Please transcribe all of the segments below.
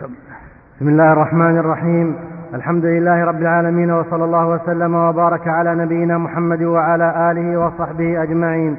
بسم الله الرحمن الرحيم الحمد لله رب العالمين وصلى الله وسلم وبارك على نبينا محمد وعلى آله وصحبه أجمعين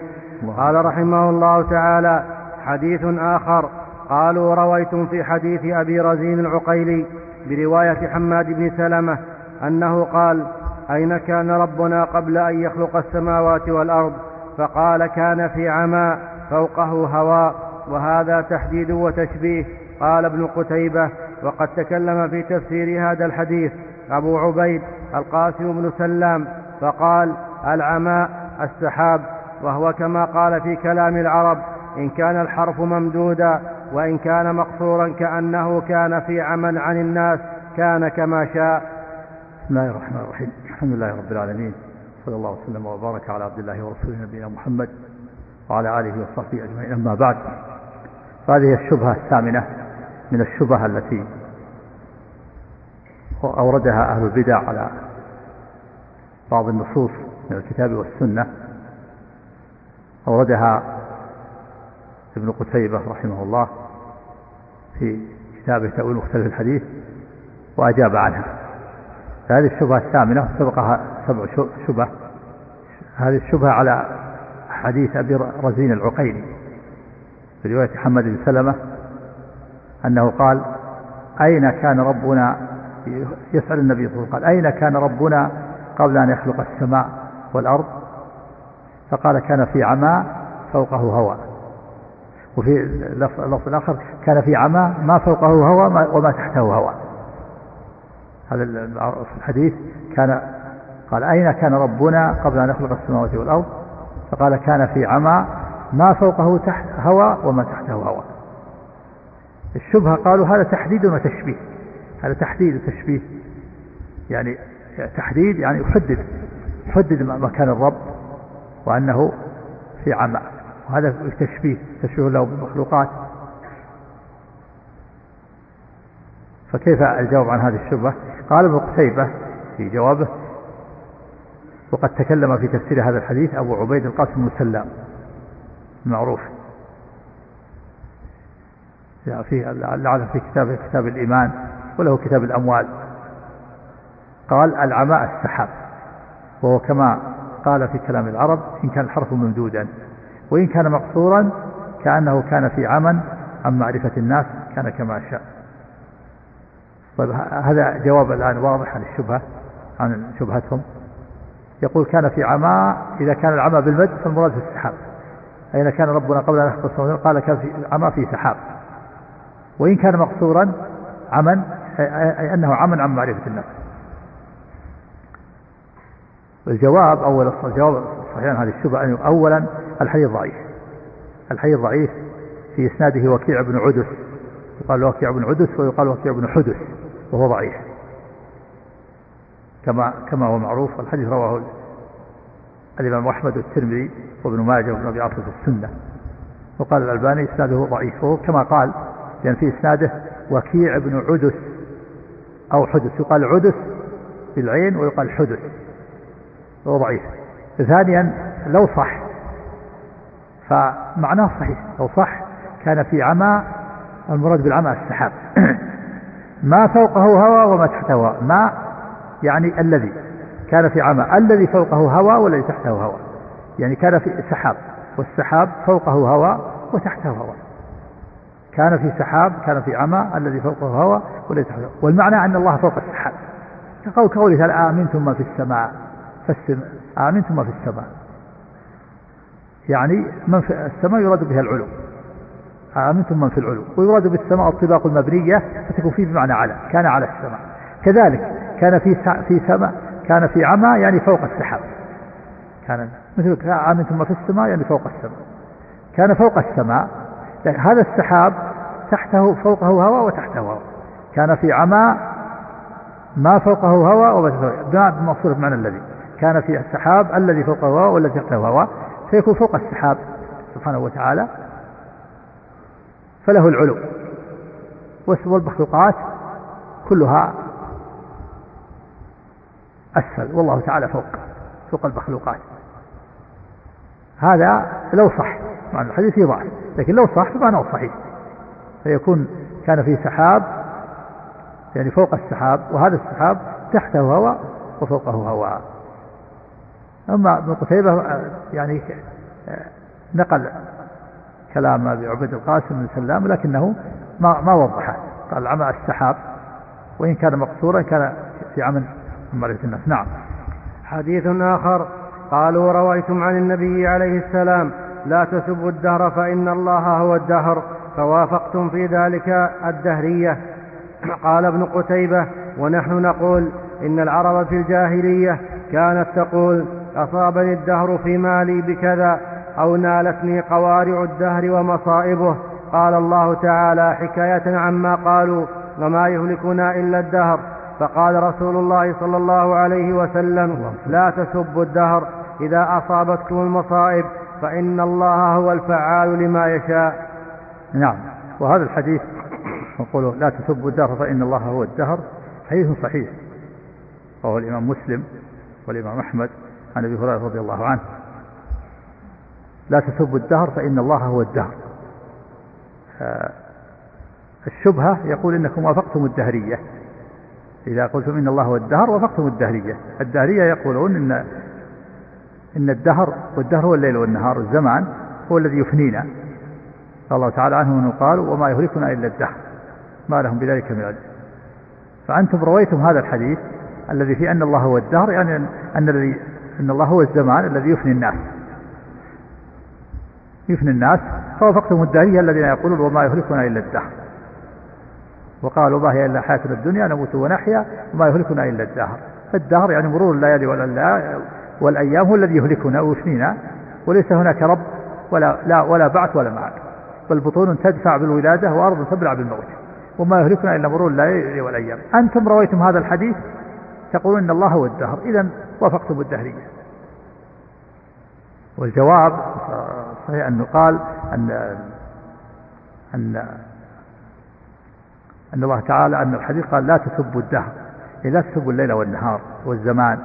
قال رحمه الله تعالى حديث آخر قالوا رويتم في حديث أبي رزين العقيلي برواية حماد بن سلمة أنه قال أين كان ربنا قبل أن يخلق السماوات والأرض فقال كان في عمى فوقه هواء وهذا تحديد وتشبيه قال ابن قتيبة وقد تكلم في تفسير هذا الحديث أبو عبيد القاسم بن سلام فقال العماء السحاب وهو كما قال في كلام العرب إن كان الحرف ممدودا وإن كان مقصورا كأنه كان في عمى عن الناس كان كما شاء. بسم الله الرحمن الرحيم. الحمد لله رب العالمين. صلى الله وسلم وبارك على عبد الله ورسوله نبينا محمد وعلى آله وصحبه أجمعين. أما بعد فهذه الشبهة الثامنة. من الشبهة التي أوردها أهل البدع على بعض النصوص من الكتاب والسنة أوردها ابن قتيبة رحمه الله في كتابه تأويل مختلف الحديث وأجاب عنها. فهذه الشبهة الثامنة سبقها سبع شبه. هذه الشبهة على حديث أبي رزين العقيلي في رواية محمد بن سلمة أنه قال أين كان ربنا يسأل النبي صلى الله عليه وسلم قال أين كان ربنا قبل أن يخلق السماء والأرض؟ فقال كان في عمى فوقه هواء وفي اللفظ الآخر كان في عمى ما فوقه هواء وما تحته هواء هذا الحديث كان قال أين كان ربنا قبل أن يخلق السماوات والأرض؟ فقال كان في عمى ما فوقه تحت هواء وما تحته هواء الشبهة قالوا هذا تحديد وتشبيه. هذا تحديد وتشبيه. يعني تحديد يعني يحدد. يحدد مكان الرب وأنه في عمى وهذا تشبيه تشبيه له بالمخلوقات. فكيف الجواب عن هذه الشبهة؟ قال ابن قتيبة في جوابه وقد تكلم في تفسير هذا الحديث أبو عبيد القاسم سلام المعروف. في لعل في كتاب كتاب الإيمان وله كتاب الأموال. قال العماء السحاب وهو كما قال في كلام العرب إن كان الحرف ممدودا وإن كان مقصورا كأنه كان في عمى عن معرفة الناس كان كما شاء. طيب هذا جواب الآن واضح عن الشبهة عن شبهتهم. يقول كان في عمى إذا كان العمى بالمد فالمراد في السحاب. أين كان ربنا قبل أن السماوات قال كان في عمى في سحاب. وإن كان مقصورا عمى أي أنه عمى عن معرفة الناس الجواب أول الجواب الصحيح عن هذه الشبهة أن أولا الحديث ضعيف. الحديث ضعيف في إسناده وكيع بن عدس. يقال وكيع بن عدس ويقال وكيع بن حدث وهو ضعيف. كما كما هو معروف الحديث رواه الإمام أحمد والترمذي وابن ماجه وابن أبي عاصم في السنة. وقال الألباني إسناده ضعيف وهو كما قال لأن في إسناده وكيع بن عدس أو حدث. يقال عدس بالعين ويقال حدث. وهو ضعيف. ثانيا لو صح. فمعناه صحيح. لو صح كان في عمى المراد بالعمى السحاب. ما فوقه هواء وما تحته هواء ما يعني الذي كان في عمى. الذي فوقه هواء والذي تحته هواء يعني كان في سحاب. والسحاب فوقه هواء وتحته هواء كان في سحاب كان في عمى الذي فوقه تحته هواء والمعنى أن الله فوق السحاب. كقول قوله تعالى آمنتم ما في السماء؟ فالسماء آمنتم ما في السماء. يعني من في السماء يراد بها العلو. آمنتم من في العلو. ويراد بالسماء الطباق المبنية فتكون فيه بمعنى على كان على السماء. كذلك كان في في سماء كان في عمى يعني فوق السحاب. كان مثل آمنتم ما في السماء يعني فوق السماء. كان فوق السماء. هذا السحاب تحته فوقه هواء وتحته هواء. كان في عمى ما فوقه هواء وما بمقصود بمعنى الذي. كان في السحاب الذي فوقه هواء والذي تحته هواء. فيكون فوق السحاب سبحانه وتعالى. فله العلو. والمخلوقات كلها أسفل. والله تعالى فوق. فوق المخلوقات. هذا لو صح. معنى الحديث ضعف لكن لو صح فمعناه صحيح. فيكون كان في سحاب يعني فوق السحاب وهذا السحاب تحته هواء وفوقه هواء أما ابن قتيبة يعني نقل كلام أبي عبيد القاسم بن سلام لكنه ما ما وضحه. قال عمى السحاب وإن كان مقصورا كان في عمل معرفة الناس. نعم. حديث آخر. قالوا رويتم عن النبي عليه السلام لا تسبوا الدهر فإن الله هو الدهر. فوافقتم في ذلك الدهرية. قال ابن قتيبة ونحن نقول إن العرب في الجاهلية كانت تقول أصابني الدهر في مالي بكذا أو نالتني قوارع الدهر ومصائبه. قال الله تعالى حكاية عما قالوا وما يهلكنا إلا الدهر. فقال رسول الله صلى الله عليه وسلم لا تسبوا الدهر إذا أصابتكم المصائب. فإن الله هو الفعال لما يشاء. نعم. وهذا الحديث نقول لا تسبوا الدهر فإن الله هو الدهر. حديث صحيح. وهو الإمام مسلم والإمام أحمد عن أبي هريرة رضي الله عنه. لا تسبوا الدهر فإن الله هو الدهر. الشبهة يقول إنكم وافقتم الدهرية. إذا قلتم إن الله هو الدهر وافقتم الدهرية. الدهرية يقولون إن إن الدهر والدهر هو الليل والنهار الزمان هو الذي يفنينا. قال الله تعالى عنه أنه قال وما يهلكنا إلا الدهر. ما لهم بذلك من علم. فأنتم رويتم هذا الحديث الذي فيه أن الله هو الدهر يعني أن الذي أن الله هو الزمان الذي يفني الناس. يفني الناس. فوافقتم الدهرية الذين يقولون وما يهلكنا إلا الدهر. وقالوا ما هي إلا حياتنا الدنيا نموت ونحيا وما يهلكنا إلا الدهر. فالدهر يعني مرور الليالي والأيام هو الذي يهلكنا ويفنينا وليس هناك رب ولا لا ولا بعث ولا معاد. بل بطون تدفع بالولادة وأرض تبلع بالموت. وما يهلكنا إلا مرور الليالي والأيام. أنتم رويتم هذا الحديث تقولون إن الله هو الدهر. إذا وافقتم الدهرية. والجواب صحيح أنه قال أن أن أن الله تعالى أن الحديث قال لا تسبوا الدهر. يعني لا تسبوا الليل والنهار والزمان.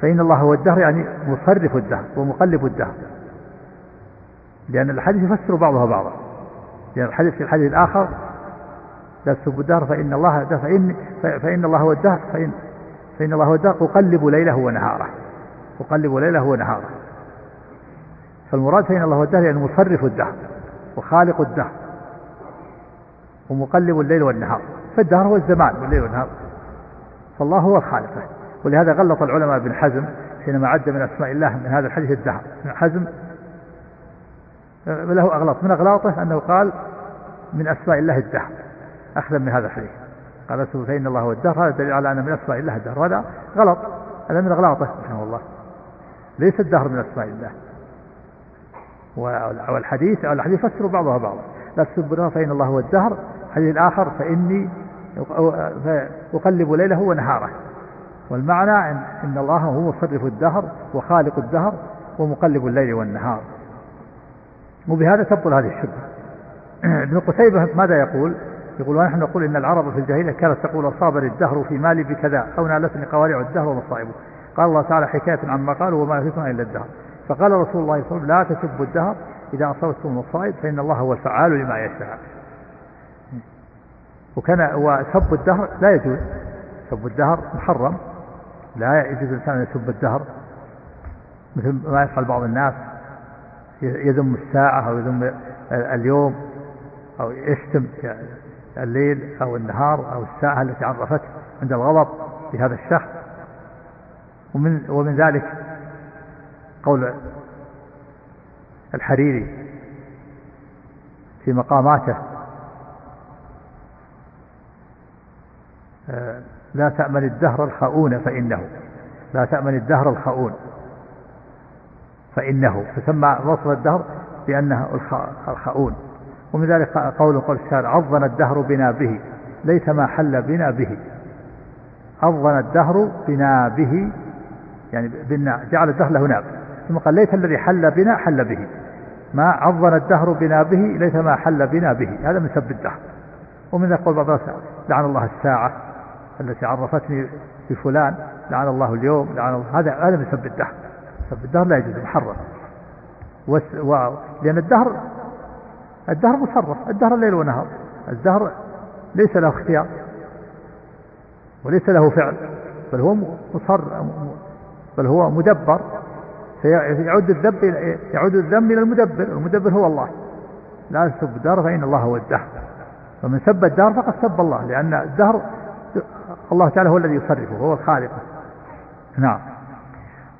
فإن الله هو الدهر يعني مصرف الدهر ومقلب الدهر. لأن الحديث يفسر بعضها بعضا. لأن الحديث في الحديث الآخر لا تسبوا الدهر فإن الله فإن فإن الله هو الدهر فإن فإن الله هو الدهر أقلب ليله ونهاره. أقلب ليله ونهاره. فالمراد فإن الله هو الدهر يعني مصرف الدهر وخالق الدهر ومقلب الليل والنهار. فالدهر هو الزمان والليل والنهار. فالله هو الخالق. ولهذا غلط العلماء ابن حزم حينما عد من أسماء الله من هذا الحديث الدهر. ابن حزم له أغلاط. من أغلاطه أنه قال من أسماء الله الدهر. أخذا من هذا الحديث. قال فإن الله هو الدهر هذا دليل على أن من أسماء الله الدهر. هذا غلط. هذا من أغلاطه رحمه الله. ليس الدهر من أسماء الله. والحديث الحديث يفسر بعضها بعضا. لا تسبوا فإن الله هو الدهر. الحديث الآخر فإني أقلب ليله ونهاره. والمعنى إن الله هو مصرف الدهر وخالق الدهر ومقلب الليل والنهار. وبهذا تبطل هذه الشبهة. ابن قتيبة ماذا يقول؟ يقول ونحن نقول إن العرب في الجاهلية كانت تقول أصابني الدهر في مالي بكذا أو نالتني قوارع الدهر ومصائبه. قال الله تعالى حكاية عما قالوا وما يهلكنا إلا الدهر. فقال رسول الله صلى الله عليه وسلم لا تسبوا الدهر إذا أصابتكم المصائب فإن الله هو الفعال لما يشاء. وكان وسب الدهر لا يجوز. سب الدهر محرم. لا يجوز الإنسان أن يسب الدهر مثل ما يفعل بعض الناس يذم الساعة أو يذم اليوم أو يشتم الليل أو النهار أو الساعة التي عرفته عند الغضب في هذا الشخص ومن ومن ذلك قول الحريري في مقاماته آه، لا تأمن الدهر الخؤون فإنه. لا تأمن الدهر الخؤون فإنه. فسمى وصف الدهر بأنه الخؤون. ومن ذلك قول قول الشارع عظنا الدهر بنا به ليس ما حل بنا به. عظنا الدهر بنا به يعني بنا جعل الدهر له ناب. ثم قال ليس الذي حل بنا حل به. ما عظنا الدهر بنا به ليس ما حل بنا به. هذا من سب الدهر. ومن ذلك قول بعض لعن الله الساعة. التي عرفتني بفلان لعن الله اليوم لعن الله. هذا هذا من سب الدهر؟ سب الدهر لا يجوز محرم. و... لأن الدهر الدهر مصرف الدهر ليل ونهار. الدهر ليس له اختيار وليس له فعل بل هو مصر بل هو مدبر. فيعود الذنب يعود الذنب إلى المدبر المدبر هو الله. لا تسب الدهر فإن الله هو الدهر. فمن سب الدهر فقد سب الله لأن الدهر الله تعالى هو الذي يصرفه هو الخالق نعم.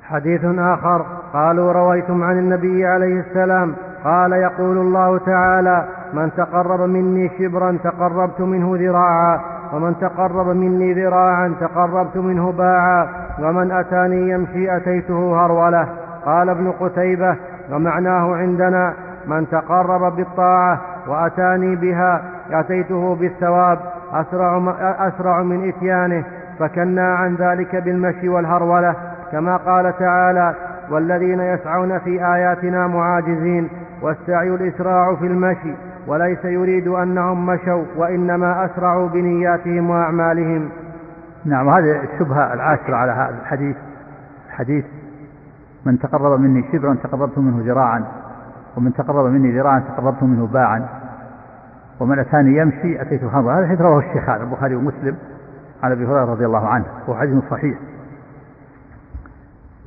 حديث آخر. قالوا رويتم عن النبي عليه السلام. قال يقول الله تعالى من تقرب مني شبرا تقربت منه ذراعا ومن تقرب مني ذراعا تقربت منه باعا ومن أتاني يمشي أتيته هرولة. قال ابن قتيبة ومعناه عندنا من تقرب بالطاعة وأتاني بها أتيته بالثواب. أسرع, أسرع من إتيانه فكنا عن ذلك بالمشي والهرولة. كما قال تعالى والذين يسعون في آياتنا معاجزين والسعي الإسراع في المشي وليس يريد أنهم مشوا وإنما أسرعوا بنياتهم وأعمالهم. نعم هذه الشبهة العاشرة على هذا الحديث. حديث من تقرب مني شبرا تقربت منه ذراعا ومن تقرب مني ذراعا تقربت منه باعا. ومن أتاني يمشي أتيته خمرا هذا الحديث رواه الشيخان البخاري ومسلم عن أبي هريرة رضي الله عنه وهو حديث صحيح.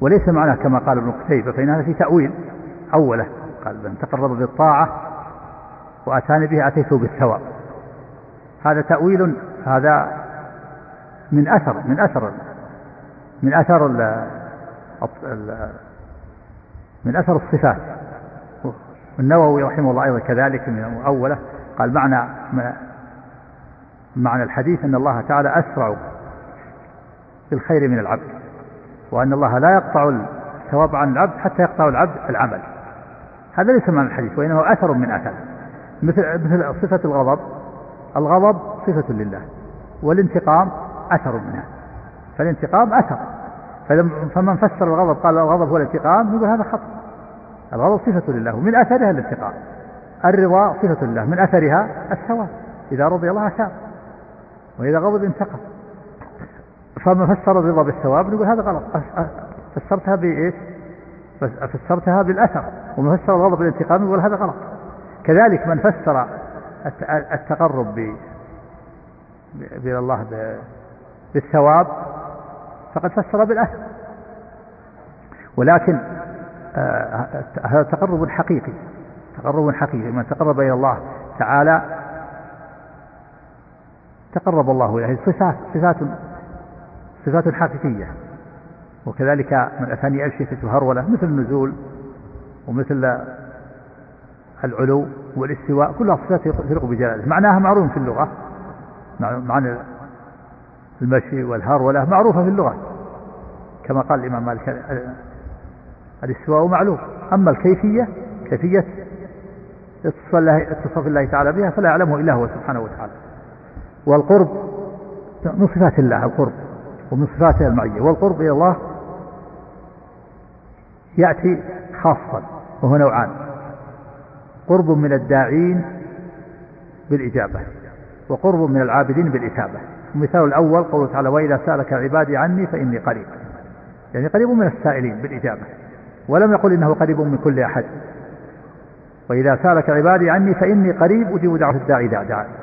وليس معناه كما قال ابن قتيبة فإن هذا في تأويل. أوله قال من تقرب بالطاعة وأتاني به أتيته بالثواب. هذا تأويل هذا من أثر من أثر من أثر من أثر الصفات. النووي رحمه الله أيضا كذلك من أوله. قال معنى معنى الحديث أن الله تعالى أسرع بالخير من العبد وأن الله لا يقطع الثواب عن العبد حتى يقطع العبد العمل. هذا ليس معنى الحديث وإنه أثر من أثر. مثل مثل صفة الغضب الغضب صفة لله والانتقام أثر منها. فالانتقام أثر. فمن فسر الغضب قال الغضب هو الانتقام يقول هذا خطأ. الغضب صفة لله ومن أثرها الانتقام. الرضا صفة لله من أثرها الثواب إذا رضي الله ثاب وإذا غضب انتقم. فمن فسر الرضا بالثواب نقول هذا غلط. فسرتها بإيش؟ فسرتها بالأثر. ومن فسر الغضب بالانتقام يقول هذا غلط. كذلك من فسر التقرب ب إلى الله بالثواب فقد فسر بالأثر. ولكن آه، هذا تقرب حقيقي. تقرب حقيقي من تقرب إلى الله تعالى تقرب الله إليه. صفات صفات صفات حقيقية. وكذلك من أتاني أمشي هرولة مثل النزول ومثل العلو والاستواء كلها صفات تليق بجلالة. معناها معروف في اللغة. معنى المشي والهرولة معروفة في اللغة. كما قال الإمام مالك الاستواء معلوم. أما الكيفية كيفية اتصف الله, تعالى بها فلا يعلمه إلا هو سبحانه وتعالى. والقرب من صفات الله القرب ومن صفاته المعية. والقرب إلى الله يأتي خاصا وهو نوعان. قرب من الداعين بالإجابة وقرب من العابدين بالإثابة المثال الأول قوله تعالى وإذا سألك عبادي عني فإني قريب يعني قريب من السائلين بالإجابة. ولم يقل إنه قريب من كل أحد. وإذا سألك عبادي عني فإني قريب أجيب دعوة الداعي إذا دعاني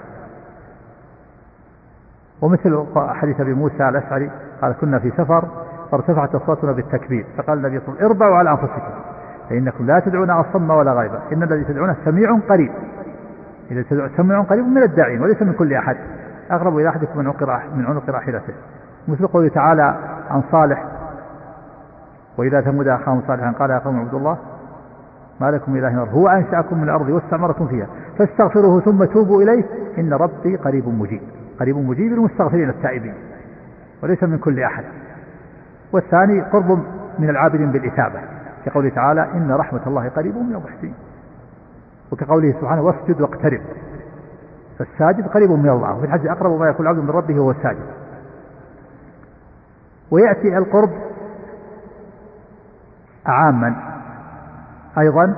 ومثل حديث أبي موسى الأشعري قال كنا في سفر فارتفعت أصواتنا بالتكبير فقال النبي صلى الله عليه وسلم اربعوا على أنفسكم فإنكم لا تدعون أصم ولا غيبا إن الذي تدعونه سميع قريب. إذا تدعون سميع قريب من الداعين وليس من كل أحد. أقرب إلى أحدكم من عنق من عنق راحلته. مثل قوله تعالى عن صالح وإذا ثمود أخاهم صالحا قال يا قوم اعبدوا الله ما لكم إله غيره هو أنشأكم من الأرض واستعمركم فيها. فاستغفروه ثم توبوا إليه. إن ربي قريب مجيب. قريب مجيب المستغفرين التائبين. وليس من كل أحد. والثاني قرب من العابدين بالإثابة. كقوله تعالى إن رحمة الله قريب من المحسنين وكقوله سبحانه واسجد واقترب. فالساجد قريب من الله. وفي الحج أقرب ما يكون العبد من ربه هو الساجد. ويأتي القرب عاما. أيضا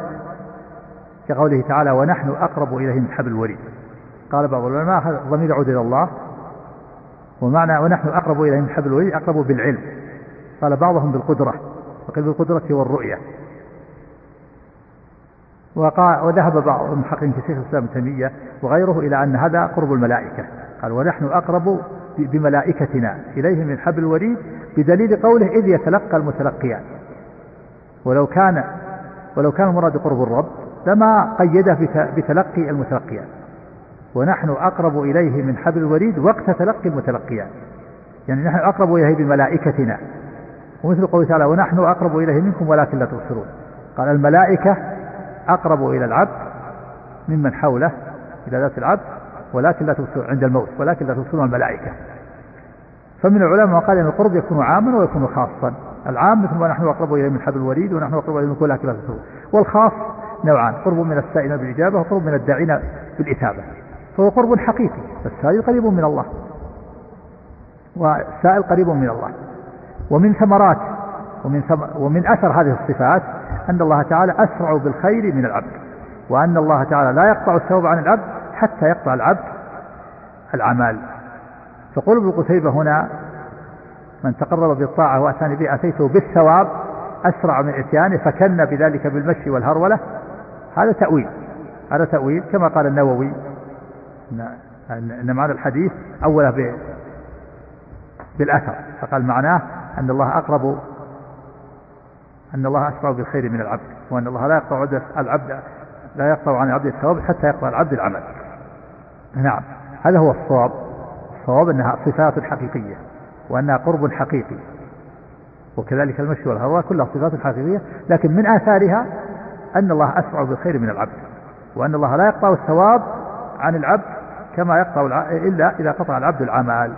كقوله تعالى ونحن أقرب إليه من حبل الوريد. قال بعض العلماء الضمير يعود إلى الله ومعنى ونحن أقرب إليه من حبل الوريد أقرب بالعلم. قال بعضهم بالقدرة وقيل بالقدرة والرؤية. وقع وذهب بعض المحققين كشيخ الإسلام ابن تيمية وغيره إلى أن هذا قرب الملائكة. قال ونحن أقرب بملائكتنا إليه من حبل الوريد بدليل قوله إذ يتلقى المتلقيان. ولو كان ولو كان المراد قرب الرب لما قيده بتلقي المتلقيان. ونحن أقرب إليه من حبل الوريد وقت تلقي المتلقيان. يعني نحن أقرب إليه بملائكتنا. ومثل قوله تعالى ونحن أقرب إليه منكم ولكن لا تبصرون. قال الملائكة أقرب إلى العبد ممن حوله إلى ذات العبد ولكن لا تبصرون عند الموت ولكن لا تبصرون الملائكة. فمن العلماء قال أن القرب يكون عاما ويكون خاصا. العام مثل ما نحن أقرب إليه من حبل الوريد ونحن أقرب إليه من كل لا تبصرون والخاص نوعان قرب من السائلين بالإجابة وقرب من الداعين بالإثابة. فهو قرب حقيقي السائل قريب من الله. والسائل قريب من الله. ومن ثمرات ومن, ثم ومن أثر هذه الصفات أن الله تعالى أسرع بالخير من العبد. وأن الله تعالى لا يقطع الثواب عن العبد حتى يقطع العبد الأعمال. فقول ابن قتيبة هنا من تقرب بالطاعة وأتاني به أتيته بالثواب أسرع من إتيانه فكن بذلك بالمشي والهرولة. هذا تأويل. هذا تأويل كما قال النووي. أن معنى الحديث أوله بالأثر. فقال معناه أن الله أقرب أن الله أسرع بالخير من العبد وأن الله لا يقطع العبد لا يقطع عن العبد الثواب حتى يقطع العبد العمل. نعم. هذا هو الصواب. الصواب أنها صفات حقيقية. وأنها قرب حقيقي. وكذلك المشي والهواء كلها صفات حقيقية لكن من آثارها أن الله أسرع بالخير من العبد وأن الله لا يقطع الثواب عن العبد كما يقطع إلا إذا قطع العبد العمل.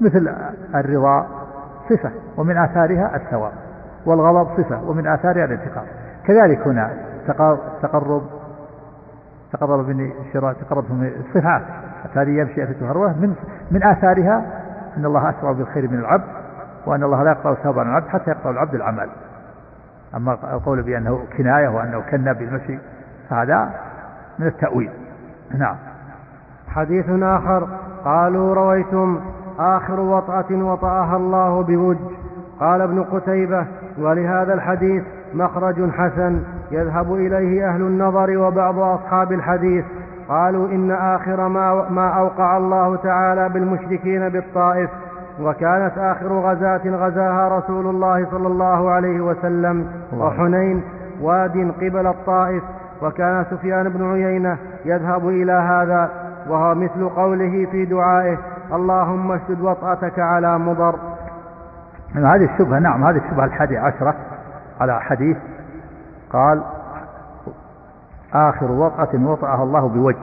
مثل الرضا صفة ومن آثارها الثواب والغضب صفة ومن آثارها الانتقام. كذلك هنا تقرب تقرب من الشراء تقرب من الصفات هذه يمشي في من من آثارها أن الله أسرع بالخير من العبد وأن الله لا يقطع الثواب عن العبد حتى يقطع العبد العمل. أما القول بأنه كناية وأنه كنا بالمشي فهذا من التأويل. نعم. حديث آخر. قالوا رويتم آخر وطأة وطأها الله بوج. قال ابن قتيبة ولهذا الحديث مخرج حسن يذهب إليه أهل النظر وبعض أصحاب الحديث. قالوا إن آخر ما, ما أوقع الله تعالى بالمشركين بالطائف وكانت آخر غزاة غزاها رسول الله صلى الله عليه وسلم وحنين واد قبل الطائف وكان سفيان بن عيينة يذهب إلى هذا وهو مثل قوله في دعائه اللهم اشدد وطأتك على مضر. هذه الشبهة نعم هذه الشبهة الحادية عشرة على حديث قال آخر وطأة وطأها الله بوجه.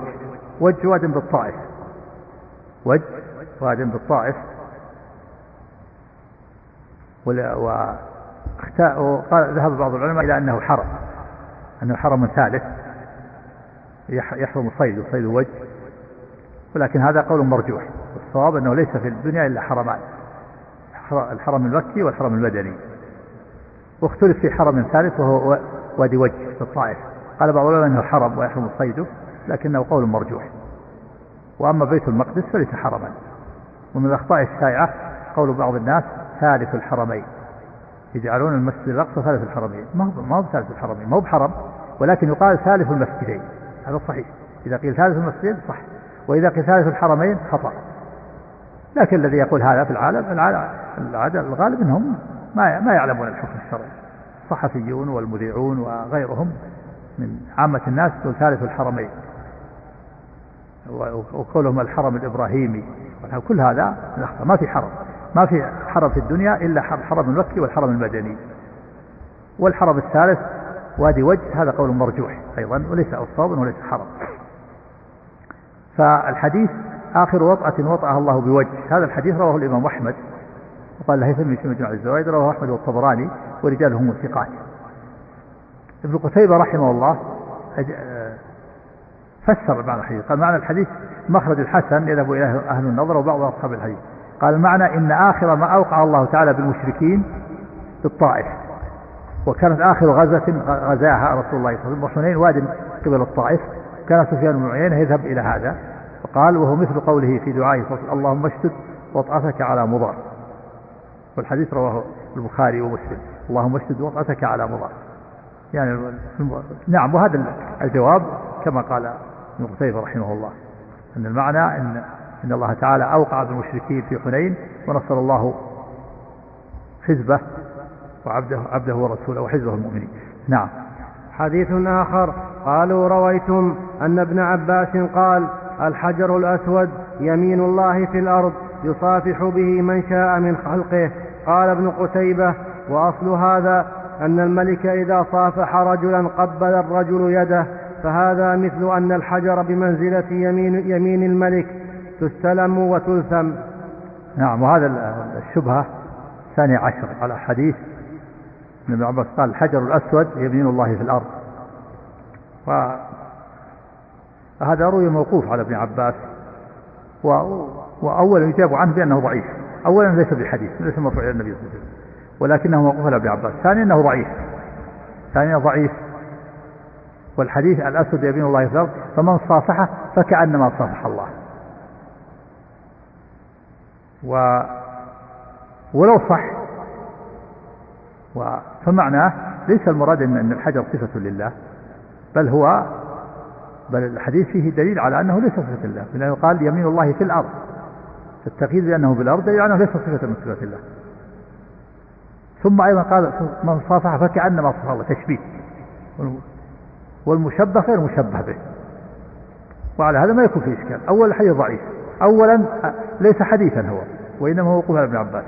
وجه واد بالطائف. وجه واد بالطائف. وقال ذهب بعض العلماء إلى أنه حرم. أنه حرم ثالث. يحرم الصيد وصيد الوجه ولكن هذا قول مرجوح. والصواب أنه ليس في الدنيا إلا حرمان. الحرم المكي والحرم المدني. واختلف في حرم ثالث وهو وادي وجه في الطائف قال بعض العلماء إنه حرم ويحرم صيده لكنه قول مرجوح. وأما بيت المقدس فليس حرما. ومن الأخطاء الشائعة قول بعض الناس ثالث الحرمين. يجعلون المسجد الأقصى ثالث الحرمين. ما هو ما هو ثالث الحرمين ما هو بحرم. ولكن يقال ثالث المسجدين. هذا صحيح. إذا قيل ثالث المسجدين صح. وإذا قيل ثالث الحرمين خطأ. لكن الذي يقول هذا في العالم العادة الغالب إنهم ما ما يعلمون الحكم الشرعي. الصحفيون والمذيعون وغيرهم من عامة الناس يقول ثالث الحرمين. وقولهم الحرم الإبراهيمي. كل هذا ما في حرم. ما في حرم في الدنيا إلا الحرم المكي والحرم المدني. والحرم الثالث وادي وجه هذا قول مرجوح أيضا وليس أصاب وليس حرم. فالحديث آخر وطأة وطأها الله بوجه. هذا الحديث رواه الإمام أحمد. وقال الهيثم في مجمع الزوائد رواه أحمد والطبراني ورجاله هم الثقات. ابن قتيبة رحمه الله فسر معنى الحديث. قال معنى الحديث مخرج الحسن يذهب إليه أهل النظر وبعض أصحاب الحديث. قال المعنى إن آخر ما أوقع الله تعالى بالمشركين في الطائف. وكانت آخر غزة غزاها رسول الله صلى الله عليه وسلم. واد قبل الطائف. كان سفيان بن عيينة يذهب إلى هذا. فقال وهو مثل قوله في دعائه اللهم اشتد وطأتك على مضر. والحديث رواه البخاري ومسلم. اللهم اشتد وطأتك على مضر. يعني نعم وهذا الجواب كما قال ابن قتيبة رحمه الله أن المعنى أن إن الله تعالى أوقع بالمشركين في حنين ونصر الله حزبه وعبده عبده ورسوله وحزبه المؤمنين. نعم. حديث آخر قالوا رويتم أن ابن عباس قال الحجر الأسود يمين الله في الأرض يصافح به من شاء من خلقه. قال ابن قتيبة وأصل هذا أن الملك إذا صافح رجلا قبل الرجل يده فهذا مثل أن الحجر بمنزلة يمين, يمين الملك تستلم وتلثم. نعم وهذا الشبهة ثانية عشر على حديث ابن عباس قال الحجر الأسود يمين الله في الأرض. وهذا روي موقوف على ابن عباس. و... وأولا يجاب عنه بأنه ضعيف. أولا ليس بحديث ليس مرفوع إلى النبي صلى الله عليه وسلم. ولكنه موقوف على ابن عباس. ثانيا أنه ضعيف. ثانيا ضعيف. والحديث الأسود يمين الله في الأرض فمن صافحه فكأنما صافح الله. و ولو صح. و... فمعناه ليس المراد ان إن الحجر صفة لله. بل هو بل الحديث فيه دليل على أنه ليس صفة الله لأنه قال يمين الله في الأرض. التقييد بأنه في الأرض أنه ليس صفة من صفات الله. ثم أيضا قال من صافح فكأنما صفح الله تشبيه. والمشبه غير مشبه به. وعلى هذا ما يكون في إشكال. أول الحديث ضعيف. اولا ليس حديثا هو وإنما هو وقوف ابن عباس.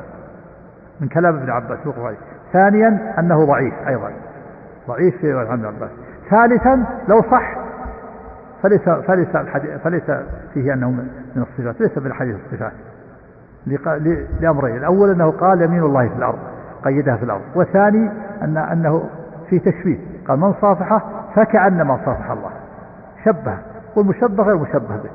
من كلام ابن عباس وقوف عليه. ثانيا أنه ضعيف أيضا. ضعيف في ابن عباس. ثالثا لو صح فليس فليس فليس فيه أنه من الصفات ليس من حديث الصفات لأمرين. الأول أنه قال يمين الله في الأرض. قيدها في الأرض. والثاني أن أنه في تشبيه قال من صافحه فكأنما صافح الله. شبه والمشبه غير مشبه به.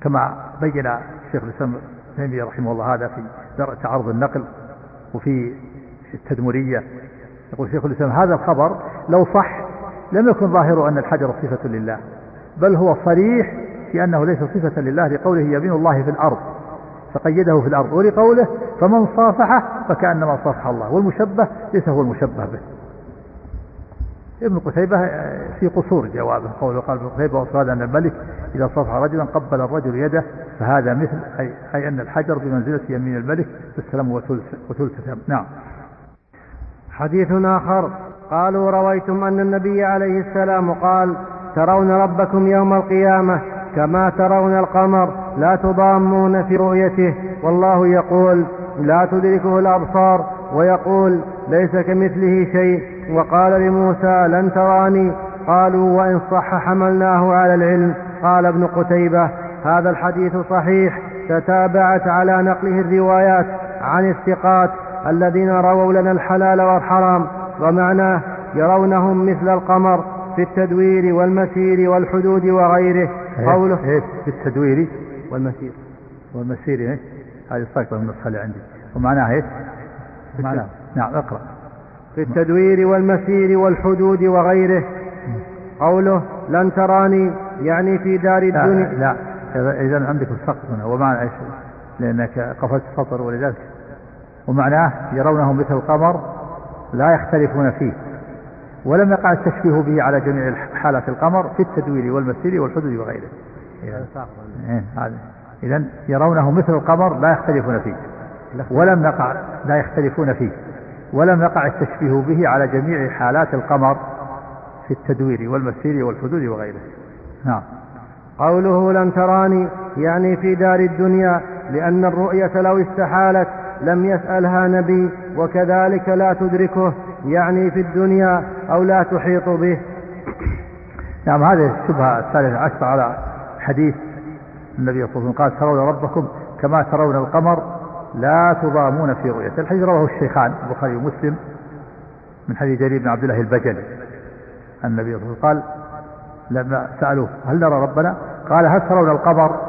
كما بين الشيخ الإسلام تيمية رحمه الله هذا في درء تعارض النقل وفي التدمرية. يقول شيخ الإسلام هذا الخبر لو صح لم يكن ظاهر أن الحجر صفة لله بل هو صريح في أنه ليس صفة لله لقوله يمين الله في الأرض. فقيده في الأرض ولقوله فمن صافحه فكأنما صافح الله والمشبه ليس هو المشبه به. ابن قتيبة في قصور جوابه قوله قال ابن قتيبة وصاد أن الملك إذا صفح رجلا قبل الرجل يده فهذا مثل أي, أي أن الحجر بمنزلة يمين الملك بالسلام وثلث نعم. حديث آخر. قالوا رويتم أن النبي عليه السلام قال ترون ربكم يوم القيامة كما ترون القمر لا تضامون في رؤيته والله يقول لا تدركه الأبصار. ويقول ليس كمثله شيء. وقال لموسى لن تراني. قالوا وإن صح حملناه على العلم. قال ابن قتيبة هذا الحديث صحيح تتابعت على نقله الروايات عن الثقات الذين رووا لنا الحلال والحرام ومعناه يرونهم مثل القمر في التدوير والمسير والحدود وغيره. قوله؟ إيه في التدوير والمسير. والمسير إيه؟ هذه من النسخة اللي عندي. ومعناها إيه معناها. نعم اقرأ. في التدوير والمسير والحدود وغيره. قوله لن تراني يعني في دار الدنيا. لا, لا إذا عندك السقط هنا ومعنى إيش لأنك قفلت سطر ولذلك. ومعناه يرونه مثل القمر لا يختلفون فيه. ولم يقع التشبيه به على جميع حالات القمر في التدوير والمسير والحدود وغيره. إذا يرونه مثل القمر لا يختلفون فيه. ولم يقع لا يختلفون فيه. ولم يقع التشبيه به على جميع حالات القمر في التدوير والمسير والحدود وغيره. نعم. قوله لن تراني يعني في دار الدنيا لأن الرؤية لو استحالت لم يسألها نبي وكذلك لا تدركه يعني في الدنيا أو لا تحيط به. نعم هذه الشبهة الثالثة عشر على حديث النبي صلى الله عليه وسلم. قال ترون ربكم كما ترون القمر لا تضامون في رؤيته. الحديث رواه الشيخان البخاري ومسلم من حديث جرير بن عبد الله البجلي. النبي صلى الله عليه وسلم قال لما سألوه هل نرى ربنا؟ قال هل ترون القمر؟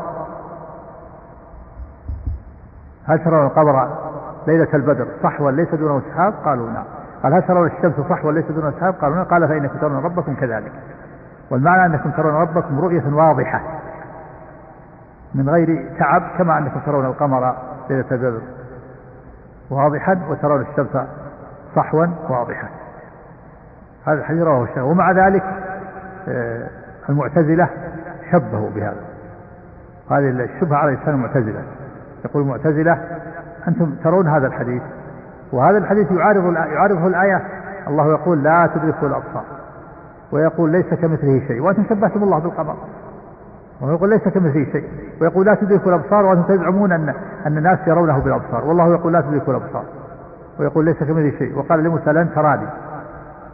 هل ترون القمر ليلة البدر صحوا ليس دونه سحاب؟ قالوا نعم. قال هل ترون الشمس صحوا ليس دونه سحاب؟ قالوا نعم. قال فإنكم ترون ربكم كذلك. والمعنى أنكم ترون ربكم رؤية واضحة من غير تعب كما أنكم ترون القمر ليلة البدر واضحا وترون الشمس صحوا واضحا. هذا الحديث رواه الشيخ. ومع ذلك آه، المعتزلة شبهوا بهذا. هذه الشبهة على لسان المعتزلة. يقول المعتزلة أنتم ترون هذا الحديث وهذا الحديث يعارض يعارضه الآية الله يقول لا تدركه الأبصار ويقول ليس كمثله شيء وأنتم شبهتم الله بالقمر. ويقول ليس كمثله شيء ويقول لا تدركوا الأبصار وأنتم تزعمون أن أن الناس يرونه بالأبصار والله يقول لا تدركوا الأبصار. ويقول ليس كمثله شيء وقال لموسى لن تراني.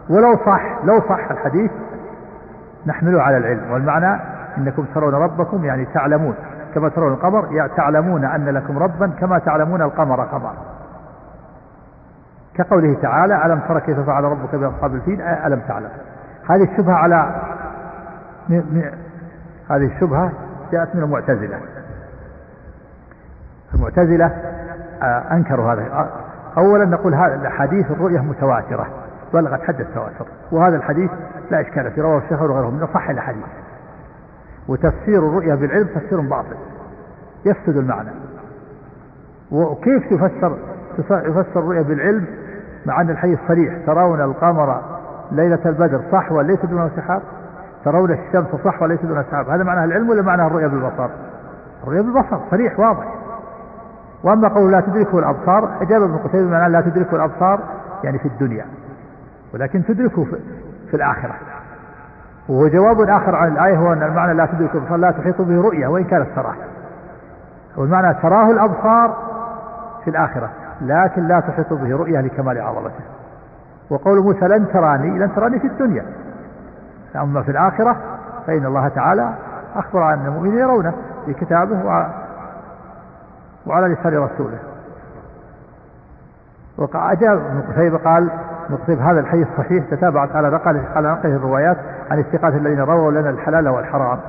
ولو صح لو صح الحديث نحمله على العلم والمعنى إنكم ترون ربكم يعني تعلمون كما ترون القمر يعني تعلمون أن لكم ربا كما تعلمون القمر قمر كقوله تعالى ألم تر كيف فعل ربك بأصحاب الفيل؟ ألم تعلم. هذه الشبهة على هذه الشبهة جاءت من المعتزلة. المعتزلة آه، أنكروا هذا. أولا نقول هذا حديث الرؤية متواترة بلغت حد التواتر وهذا الحديث لا إشكال فيه رواه الشيخ وغيره من أصح الأحاديث وتفسير الرؤيا بالعلم تفسير باطل يفسد المعنى. وكيف تفسر يفسر الرؤيا بالعلم مع أن الحديث صريح ترون القمر ليلة البدر صح وليس دون سحاب؟ ترون الشمس صح وليس دون سحاب؟ هذا معناه العلم ولا معناه الرؤيا بالبصر؟ الرؤيا بالبصر صريح واضح. وأما قول لا تدركه الأبصار اجاب ابن قتيبة بمعنى لا تدركه الأبصار يعني في الدنيا. ولكن تدركه في الآخرة. وهو جواب آخر عن الآية هو أن المعنى لا تدركه الأبصار لا تحيط به رؤية وإن كانت تراه. والمعنى تراه الأبصار في الآخرة. لكن لا تحيط به رؤيه لكمال عظمته. وقول موسى لن تراني لن تراني في الدنيا. أما في الآخرة فإن الله تعالى أخبر عن المؤمنين يرونه في كتابه وعلى لسان رسوله. وأجاب ابن قتيبة قال ابن هذا الحديث صحيح تتابعت على نقل على نقل الروايات عن الثقات الذين رووا لنا الحلال والحرام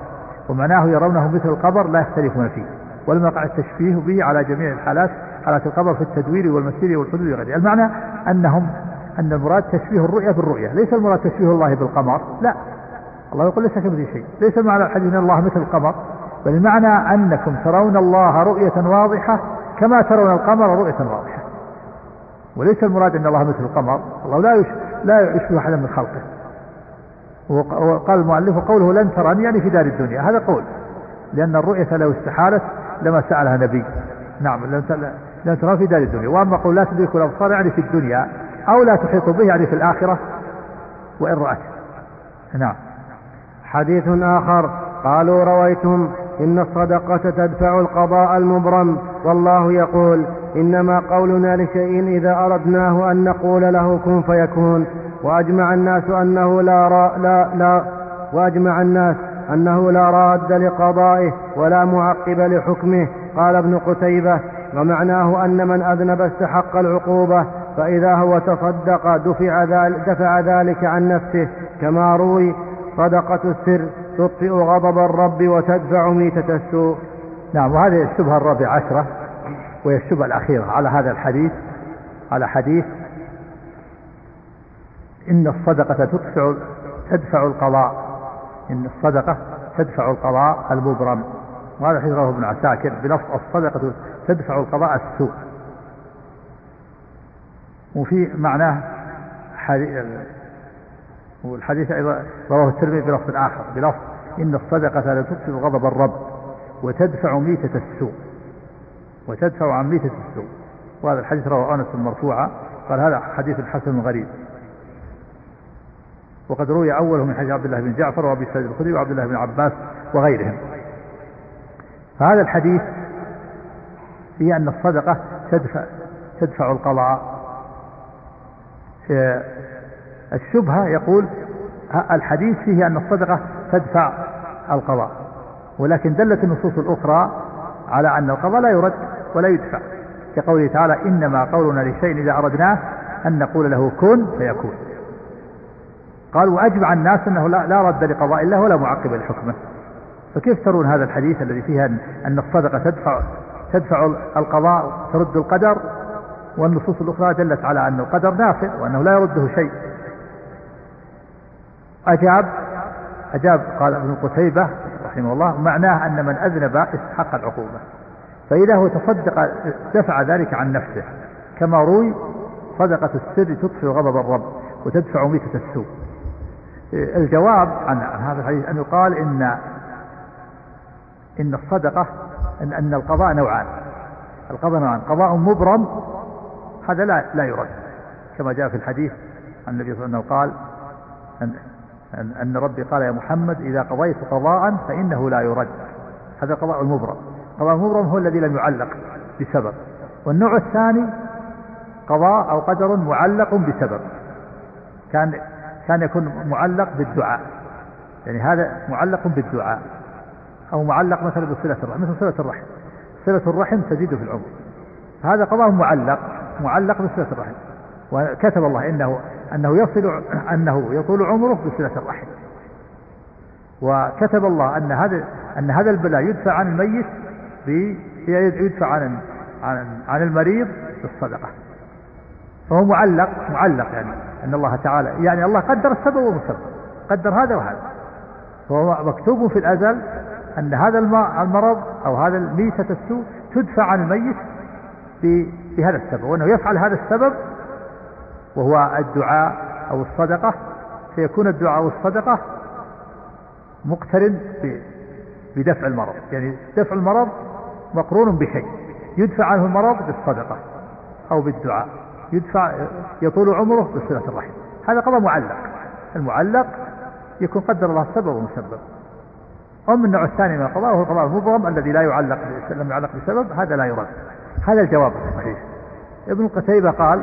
ومعناه يرونه مثل القبر لا يختلفون فيه. ولم يقع التشبيه به على جميع الحالات حالات القبر في التدوير والمسير والحدود وغيره المعنى أنهم أن المراد تشبيه الرؤية بالرؤية ليس المراد تشبيه الله بالقمر. لا. الله يقول ليس كمثل شيء. ليس معنى الحديث أن الله مثل القمر بل المعنى أنكم ترون الله رؤية واضحة كما ترون القمر رؤية واضحة. وليس المراد أن الله مثل القمر. الله لا لا يشبه أحدا من خلقه. وقال المؤلف قوله لن تراني يعني في دار الدنيا. هذا قول. لأن الرؤية لو استحالت لما سألها نبي نعم لن ترى في دار الدنيا. وأما قول لا تدرك الأبصار يعني في الدنيا أو لا تحيط به يعني في الآخرة وإن رأت. نعم. حديث آخر. قالوا رويتم إن الصدقة تدفع القضاء المبرم. والله يقول إنما قولنا لشيء إذا أردناه أن نقول له كن فيكون. وأجمع الناس أنه لا, لا, لا وأجمع الناس أنه لا راد لقضائه ولا معقب لحكمه. قال ابن قتيبة ومعناه أن من أذنب استحق العقوبة فإذا هو تصدق دفع ذلك, دفع ذلك عن نفسه. كما روي صدقة السر تطفئ غضب الرب وتدفع ميتة السوء. نعم وهذه الشبهة الرابعة عشرة وهي الشبهة الأخيرة على هذا الحديث. على حديث إن الصدقة تدفع تدفع القضاء. إن الصدقة تدفع القضاء المبرم. وهذا حديث رواه ابن عساكر بلفظ الصدقة تدفع القضاء السوء. وفي معناه والحديث أيضا رواه الترمذي بلفظ آخر بلفظ إن الصدقة لا غضب الرب وتدفع ميتة السوء. وتدفع عن ميتة السوء. وهذا الحديث رواه أنس مرفوعا قال هذا حديث حسن غريب. وقد روي أوله من حديث عبد الله بن جعفر وأبي سعيد الخدري وعبد الله بن عباس وغيرهم. فهذا الحديث هي أن الصدقة تدفع تدفع القضاء. الشبهة يقول الحديث فيه أن الصدقة تدفع القضاء ولكن دلت النصوص الأخرى على أن القضاء لا يرد ولا يدفع. كقوله تعالى إنما قولنا لشيء إذا أردناه أن نقول له كن فيكون. قال وأجمع الناس أنه لا, لا رد لقضاء الله ولا معقب لحكمه. فكيف ترون هذا الحديث الذي فيه أن الصدقة تدفع تدفع القضاء ترد القدر؟ والنصوص الأخرى دلت على أن القدر نافع وأنه لا يرده شيء. أجاب أجاب قال ابن قتيبة رحمه الله معناه أن من أذنب استحق العقوبة. فإذا هو تصدق دفع ذلك عن نفسه. كما روي صدقة السر تطفئ غضب الرب وتدفع ميتة السوء. الجواب عن هذا الحديث أن يقال إن إن الصدقة إن, أن القضاء نوعان. القضاء نوعان. قضاء مبرم هذا لا لا يرد. كما جاء في الحديث عن النبي صلى الله عليه وسلم قال أن, أن, أن ربي قال يا محمد إذا قضيت قضاء فإنه لا يرد. هذا قضاء المبرم. قضاء المبرم هو الذي لم يعلق بسبب. والنوع الثاني قضاء أو قدر معلق بسبب. كان كان يكون معلق بالدعاء. يعني هذا معلق بالدعاء. أو معلق مثلا بصلة الرحم مثل صلة الرحم. صلة الرحم تزيد في العمر. هذا قضاء معلق معلق بصلة الرحم. وكتب الله إنه أنه يصل أنه يطول عمره بصلة الرحم. وكتب الله أن هذا أن هذا البلاء يدفع عن الميت يدفع عن عن عن المريض بالصدقة. فهو معلق معلق يعني. أن الله تعالى يعني الله قدر السبب والمسبب قدر هذا وهذا. فهو مكتوب في الأزل أن هذا المرض أو هذا الميتة السوء تدفع عن الميت بهذا السبب وأنه يفعل هذا السبب وهو الدعاء أو الصدقة. فيكون الدعاء والصدقة مقترن بدفع المرض يعني دفع المرض مقرون بشيء يدفع عنه المرض بالصدقة أو بالدعاء. يدفع يطول عمره بصلة الرحم. هذا قضاء معلق. المعلق يكون قدر الله السبب والمسبب أما النوع الثاني من القضاء وهو القضاء المبرم الذي لا يعلق لم يعلق بسبب هذا لا يرد هذا الجواب الصحيح. ابن قتيبة قال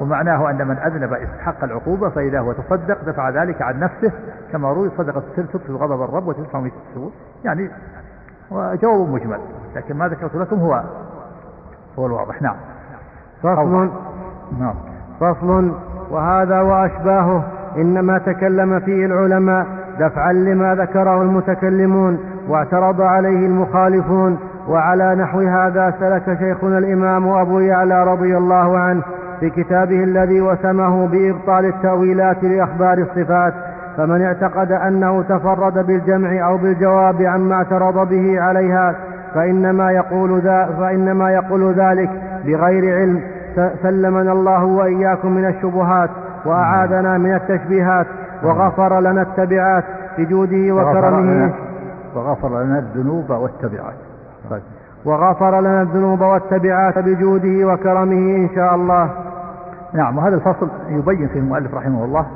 ومعناه أن من أذنب استحق العقوبة فإذا هو تصدق دفع ذلك عن نفسه. كما روي صدقة السر تطفئ غضب الرب وتدفع ميت السوء يعني جواب مجمل. لكن ما ذكرت لكم هو هو الواضح. نعم. فصل نعم. فصل وهذا وأشباهه إنما تكلم فيه العلماء دفعا لما ذكره المتكلمون واعترض عليه المخالفون وعلى نحو هذا سلك شيخنا الإمام أبو يعلى رضي الله عنه في كتابه الذي وسمه بإبطال التأويلات لأخبار الصفات فمن اعتقد أنه تفرد بالجمع أو بالجواب عما اعترض به عليها فإنما يقول, ذا فإنما يقول ذلك بغير علم. سلمنا الله وإياكم من الشبهات وأعاذنا من التشبيهات وغفر لنا التبعات بجوده وكرمه. وغفر لنا الذنوب والتبعات. طيب. وغفر لنا الذنوب والتبعات بجوده وكرمه إن شاء الله. نعم وهذا الفصل يبين فيه المؤلف رحمه الله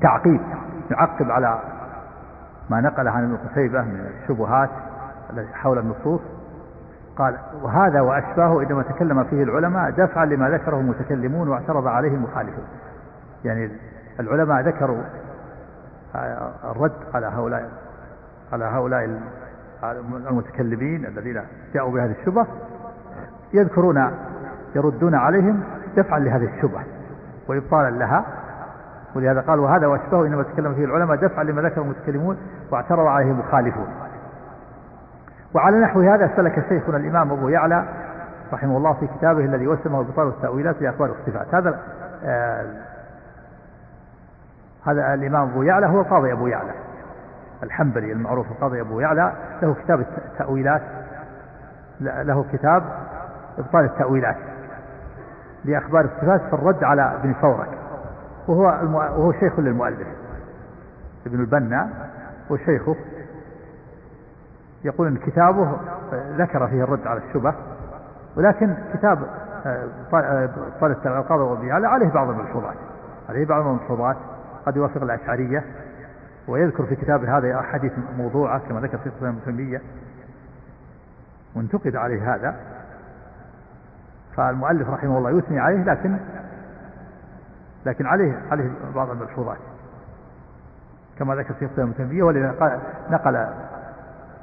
تعقيب يعقب على ما نقل عن ابن قتيبة من الشبهات حول النصوص. قال وهذا وأشباهه إنما تكلم فيه العلماء دفعا لما ذكره المتكلمون واعترض عليه المخالفون. يعني العلماء ذكروا الرد على هؤلاء على هؤلاء المتكلمين الذين جاءوا بهذه الشبهة يذكرون يردون عليهم دفعا لهذه الشبهة وإبطالا لها. ولهذا قال وهذا وأشبهه إنما تكلم فيه العلماء دفعا لما ذكر المتكلمون واعترض عليه المخالفون. وعلى نحو هذا سلك شيخنا الإمام أبو يعلى رحمه الله في كتابه الذي وسمه بطال التأويلات لأخبار الصفات هذا آه هذا الإمام أبو يعلى هو القاضي أبو يعلى الحنبلي المعروف القاضي أبو يعلى. له كتاب التأويلات له كتاب إبطال التأويلات لأخبار الصفات في الرد على ابن فورك. وهو وهو شيخ للمؤلف ابن البنا وشيخه يقول إن كتابه ذكر فيه الرد على الشبه ولكن كتاب طالب القاضي وابي عليه بعض الملحوظات عليه بعض الملحوظات قد يوافق الأشعرية ويذكر في كتابه هذا احاديث موضوعة كما ذكر في ابن تيميه وانتقد عليه هذا فالمؤلف رحمه الله يثني عليه لكن لكن عليه عليه بعض الملحوظات كما ذكر شيخ ابن تيميه ولذا نقل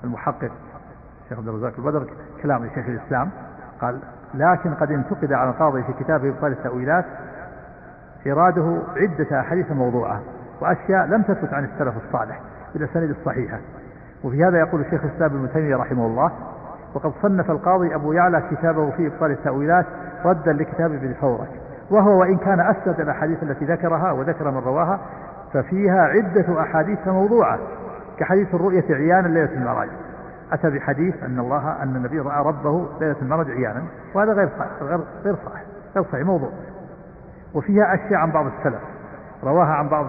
المحقق الشيخ عبد الرزاق البدر كلام لشيخ الإسلام قال لكن قد انتقد على القاضي في كتابه ابطال التأويلات إراده عدة أحاديث موضوعة وأشياء لم تثبت عن السلف الصالح بالأسانيد الصحيحة. وفي هذا يقول الشيخ الإسلام ابن رحمه الله وقد صنف القاضي أبو يعلى كتابه في إبطال التأويلات ردا لكتاب ابن فورك وهو وإن كان أسد الأحاديث التي ذكرها وذكر من رواها ففيها عدة أحاديث موضوعة كحديث الرؤية عيانا ليلة المعراج أتى بحديث أن الله أن النبي رأى ربه ليلة المعراج عيانا وهذا غير صحيح غير غير صحيح غير صحيح موضوع. وفيها أشياء عن بعض السلف رواها عن بعض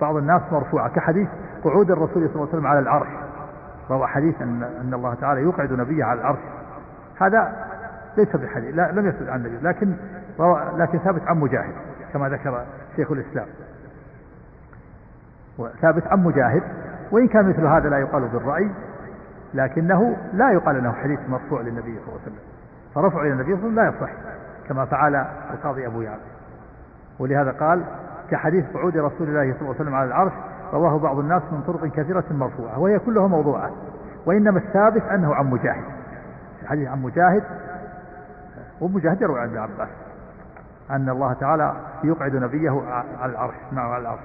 بعض الناس مرفوعة كحديث قعود الرسول صلى الله عليه وسلم على العرش. روى حديث أن, أن الله تعالى يقعد نبيه على العرش. هذا ليس بحديث لا لم يثبت عن النبي لكن روى لكن ثابت عن مجاهد كما ذكر شيخ الإسلام. ثابت عن مجاهد. وإن كان مثل هذا لا يقال بالرأي لكنه لا يقال أنه حديث مرفوع للنبي صلى الله عليه وسلم. فرفع إلى النبي صلى الله عليه وسلم لا يصح كما فعل القاضي أبو يعلى. ولهذا قال كحديث قعود رسول الله صلى الله عليه وسلم على العرش رواه بعض الناس من طرق كثيرة مرفوعة وهي كلها موضوعة. وإنما الثابت أنه عن مجاهد. حديث عن مجاهد ومجاهد يروي عن ابن عباس أن الله تعالى يقعد نبيه على العرش معه على العرش.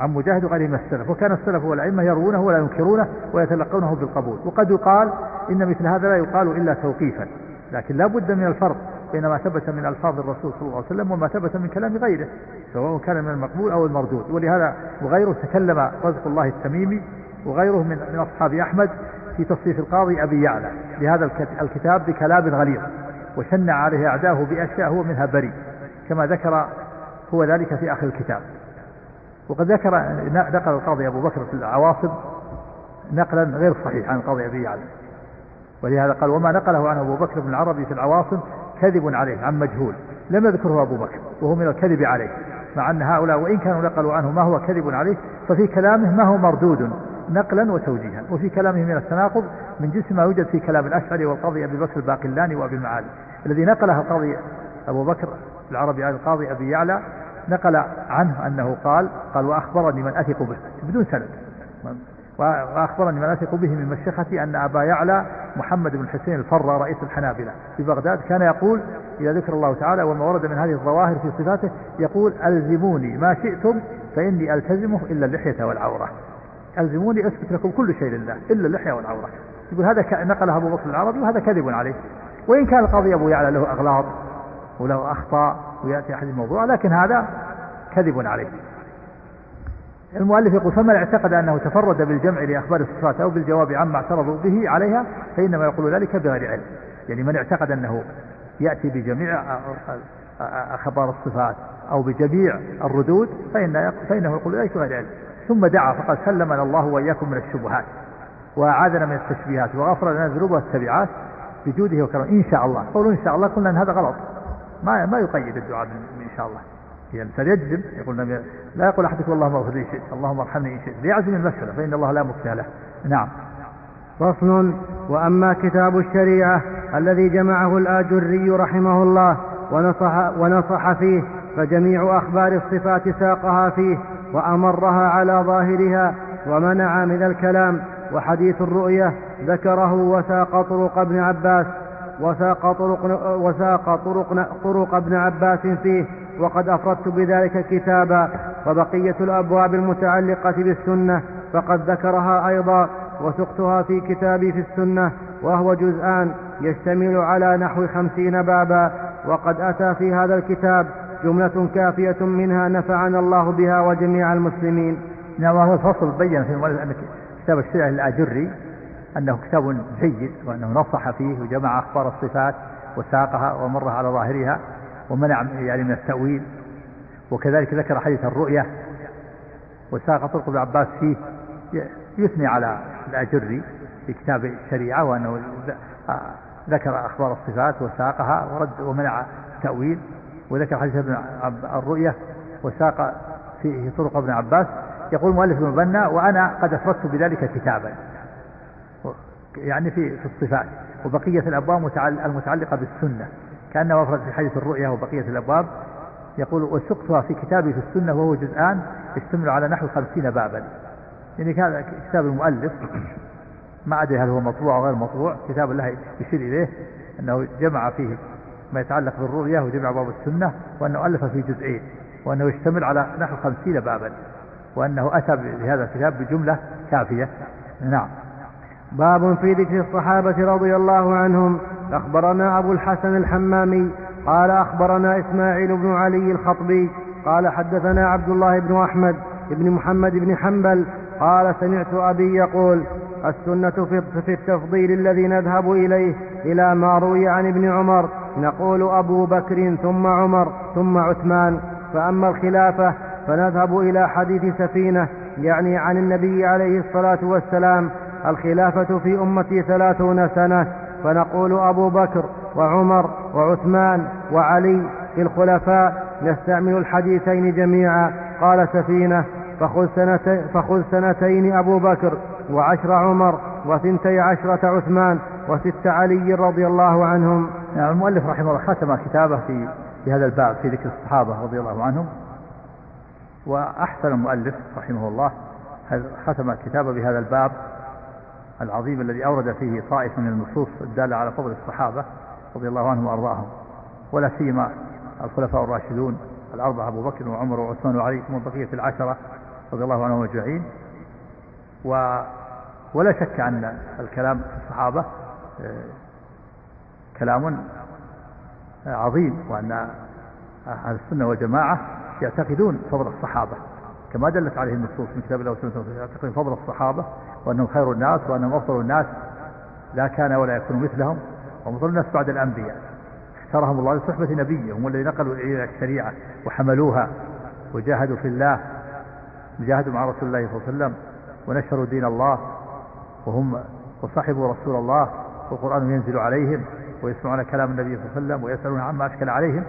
عن مجاهد وغيره من السلف. وكان السلف والأئمة يروونه ولا ينكرونه ويتلقونه بالقبول. وقد يقال إن مثل هذا لا يقال إلا توقيفا. لكن لا بد من الفرق بين ما ثبت من ألفاظ الرسول صلى الله عليه وسلم وما ثبت من كلام غيره سواء كان من المقبول أو المردود. ولهذا وغيره تكلم رزق الله التميمي وغيره من من أصحاب أحمد في تصنيف القاضي أبي يعلى لهذا الكتاب بكلام غليظ وشنع عليه أعداه بأشياء هو منها بريء كما ذكر هو ذلك في آخر الكتاب. وقد ذكر نقل القاضي أبو بكر في العواصم نقلا غير صحيح عن القاضي أبي يعلى. ولهذا قال وما نقله عن أبو بكر بن العربي في العواصم كذب عليه عن مجهول لم يذكره أبو بكر وهو من الكذب عليه. مع أن هؤلاء وإن كانوا نقلوا عنه ما هو كذب عليه ففي كلامه ما هو مردود نقلا وتوجيها. وفي كلامه من التناقض من جنس ما يوجد في كلام الأشعري والقاضي أبي بكر الباقلاني وأبي المعالي. الذي نقله القاضي أبو بكر العربي عن القاضي أبي يعلى نقل عنه أنه قال قال وأخبرني من أثق به. بدون سند. وأخبرني من أثق به من مشيختي أن أبا يعلى محمد بن حسين الفر رئيس الحنابلة في بغداد كان يقول إذا ذكر الله تعالى وما ورد من هذه الظواهر في صفاته يقول ألزموني ما شئتم فإني ألتزمه إلا اللحية والعورة. ألزموني أثبت لكم كل شيء لله إلا اللحية والعورة. يقول هذا نقله أبو بكر العربي وهذا كذب عليه. وإن كان القاضي أبو يعلى له أغلاط وله أخطاء ويأتي أحد الموضوع لكن هذا كذب عليه. المؤلف يقول فمن اعتقد أنه تفرد بالجمع لأخبار الصفات أو بالجواب عما اعترضوا به عليها؟ فإنما يقول ذلك بغير علم. يعني من اعتقد أنه يأتي بجميع أخبار الصفات أو بجميع الردود فإن فإنه يقول ذلك بغير علم. ثم دعا فقد سلمنا الله وإياكم من الشبهات وأعاذنا من التشبيهات وغفر لنا الذنوب والتبعات بجوده وكرمه. إن شاء الله. قولوا إن شاء الله قلنا أن هذا غلط. ما ما يقيد الدعاء إن شاء الله. يعني يقول لا يقول أحدكم اللهم اغفر لي شئت اللهم ارحمني إن شئت. ليعزم المسألة فإن الله لا مفتى له. نعم. فصل. وأما كتاب الشريعة الذي جمعه الآجري رحمه الله ونصح, ونصح فيه فجميع أخبار الصفات ساقها فيه وأمرها على ظاهرها ومنع من الكلام وحديث الرؤية ذكره وساق طرق ابن عباس وساق طرق, وساق طرق, طرق ابن عباس فيه وقد أفردت بذلك كتابا وبقية الأبواب المتعلقة بالسنة فقد ذكرها أيضا وسقتها في كتابي في السنة وهو جزءان يشتمل على نحو خمسين بابا وقد أتى في هذا الكتاب جملة كافية منها نفعنا الله بها وجميع المسلمين. نعم وهو الفصل بين في كتاب الشرع الآجري أنه كتاب جيد وأنه نصح فيه وجمع أخبار الصفات وساقها ومر على ظاهرها ومنع يعني من التأويل. وكذلك ذكر حديث الرؤية وساق طرق ابن عباس فيه يثني على الأجري في كتاب الشريعة وأنه ذكر أخبار الصفات وساقها ورد ومنع التأويل. وذكر حديث ابن الرؤية وساق فيه طرق ابن عباس. يقول المؤلف المبنى وأنا قد أفردت بذلك كتابا. يعني في في الصفات. وبقية الأبواب المتعلقة بالسنة. كأنه أفرد في حديث الرؤيا وبقية الأبواب. يقول وسقتها في كتابي في السنة وهو جزءان يشتمل على نحو خمسين بابا. يعني كان كتاب المؤلف. ما أدري هل هو مطبوع أو غير مطبوع. كتاب الله يشير إليه أنه جمع فيه ما يتعلق بالرؤيا وجمع باب السنة وأنه ألف في جزئين وأنه يشتمل على نحو خمسين بابا وأنه أتى بهذا الكتاب بجملة كافية. نعم. باب في ذكر الصحابة رضي الله عنهم. أخبرنا أبو الحسن الحمامي قال أخبرنا إسماعيل بن علي الخطبي قال حدثنا عبد الله بن أحمد بن محمد بن حنبل قال سمعت أبي يقول السنة في التفضيل الذي نذهب إليه إلى ما روي عن ابن عمر. نقول أبو بكر ثم عمر ثم عثمان. فأما الخلافة فنذهب إلى حديث سفينة يعني عن النبي عليه الصلاة والسلام. الخلافة في أمتي ثلاثون سنة فنقول أبو بكر وعمر وعثمان وعلي في الخلفاء نستعمل الحديثين جميعا. قال سفينة فخذ, سنتين, فخذ سنتين أبو بكر وعشر عمر وثنتي عشرة عثمان وست علي رضي الله عنهم. يعني المؤلف رحمه الله ختم كتابه في في هذا الباب في ذكر الصحابة رضي الله عنهم. وأحسن المؤلف رحمه الله ختم كتابه بهذا الباب. العظيم الذي أورد فيه طائفة من النصوص الدالة على فضل الصحابة رضي الله عنهم وأرضاهم. ولا سيما الخلفاء الراشدون الأربعة أبو بكر وعمر وعثمان وعلي ثم بقية العشرة رضي الله عنهم أجمعين. و ولا شك أن الكلام في الصحابة آه، كلام عظيم وأن أهل السنة والجماعة يعتقدون فضل الصحابة. كما دلت عليه النصوص من كتاب الله وسنة يعتقدون فضل الصحابة وأنهم خير الناس وأنهم أفضل الناس لا كان ولا يكون مثلهم. وأفضل الناس بعد الأنبياء. اختارهم الله لصحبة نبيه هم الذين نقلوا إلى الشريعة وحملوها وجاهدوا في الله جاهدوا مع رسول الله صلى الله عليه وسلم ونشروا دين الله وهم وصحبوا رسول الله والقرآن ينزل عليهم ويسمعون كلام النبي صلى الله عليه وسلم ويسألون عما أشكل عليهم.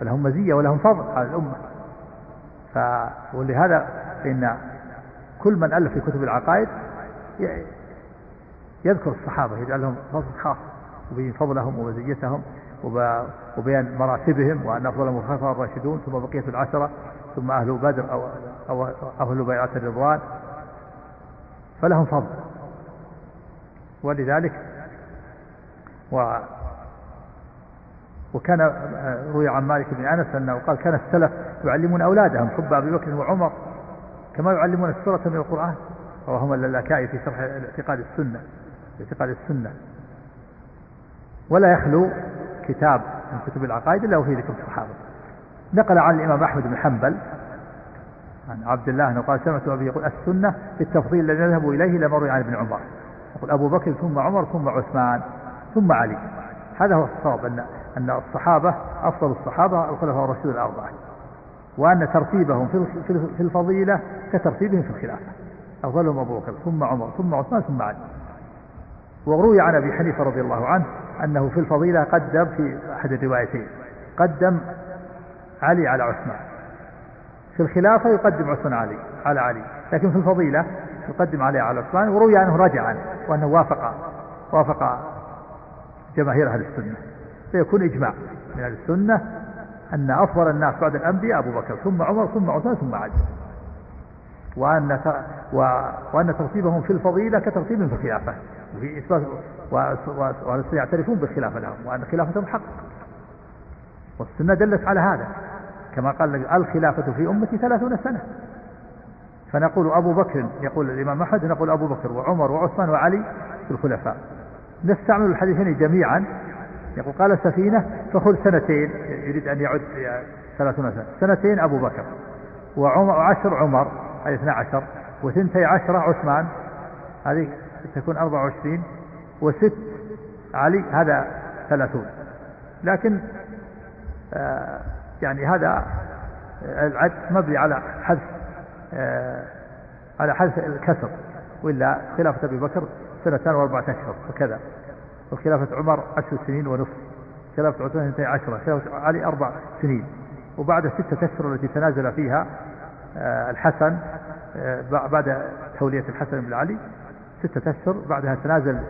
فلهم مزية ولهم فضل على الأمة. ف... ولهذا فإن كل من ألف في كتب العقائد يذكر الصحابة يجعل لهم فضل خاص وبين فضلهم ومزيتهم وبيان مراتبهم وأن أفضلهم الخلفاء الراشدون ثم بقية العشرة ثم أهل بدر أو, أو أهل بيعة الرضوان. فلهم فضل. ولذلك و وكان روي عن مالك بن أنس أنه قال كان السلف يعلمون أولادهم حب أبي بكر وعمر كما يعلمون السورة من القرآن. وهم اللالكائي في شرح اعتقاد السنة اعتقاد السنة. ولا يخلو كتاب من كتب العقائد إلا وفيه ذكر الصحابة. نقل عن الإمام أحمد بن حنبل عن عبد الله أنه قال سمعت أبي يقول السنة في التفضيل الذي نذهب إليه لما روي عن ابن عمر. يقول أبو بكر ثم عمر ثم عثمان ثم علي. هذا هو الصواب أن أن الصحابة أفضل الصحابة الخلفاء الراشدون الأربعة وأن ترتيبهم في الفضيلة كترتيبهم في الخلافة. أفضلهم أبو بكر ثم عمر ثم عثمان ثم علي. وروي عن أبي حنيفة رضي الله عنه أنه في الفضيلة قدم في أحد الروايتين قدم علي على عثمان. في الخلافة يقدم عثمان علي على علي. لكن في الفضيلة يقدم علي على عثمان وروي عنه رجعا وأنه وافق وافق جماهير أهل السنة. فيكون إجماع من أهل السنة أن أفضل الناس بعد الأنبياء أبو بكر ثم عمر ثم عثمان ثم علي. وأن وأن ترتيبهم في الفضيلة كترتيبهم في الخلافة. وفي إثبات وأهل يعترفون بالخلافة لهم وأن خلافتهم حق. والسنة دلت على هذا. كما قال الخلافة في أمتي ثلاثون سنة. فنقول أبو بكر يقول الإمام أحمد نقول أبو بكر وعمر وعثمان وعلي في الخلفاء. نستعمل الحديثين جميعا يقول قال السفينة فخذ سنتين يريد أن يعد ثلاثون سنة. سنتين أبو بكر وعمر وعشر عمر هذه اثنا عشر وثنتي عشرة عثمان هذه تكون أربعة وعشرين وست علي هذا ثلاثون. لكن آه يعني هذا العد مبني على حذف آه على حذف الكسر وإلا خلافة أبي بكر سنتان وأربعة أشهر وكذا. وخلافة عمر عشر سنين ونصف. خلافة عثمان اثنتي عشرة خلافة علي أربع سنين. وبعد ستة أشهر التي تنازل فيها آه، الحسن آه، بعد تولية الحسن بن علي ستة أشهر. بعدها تنازل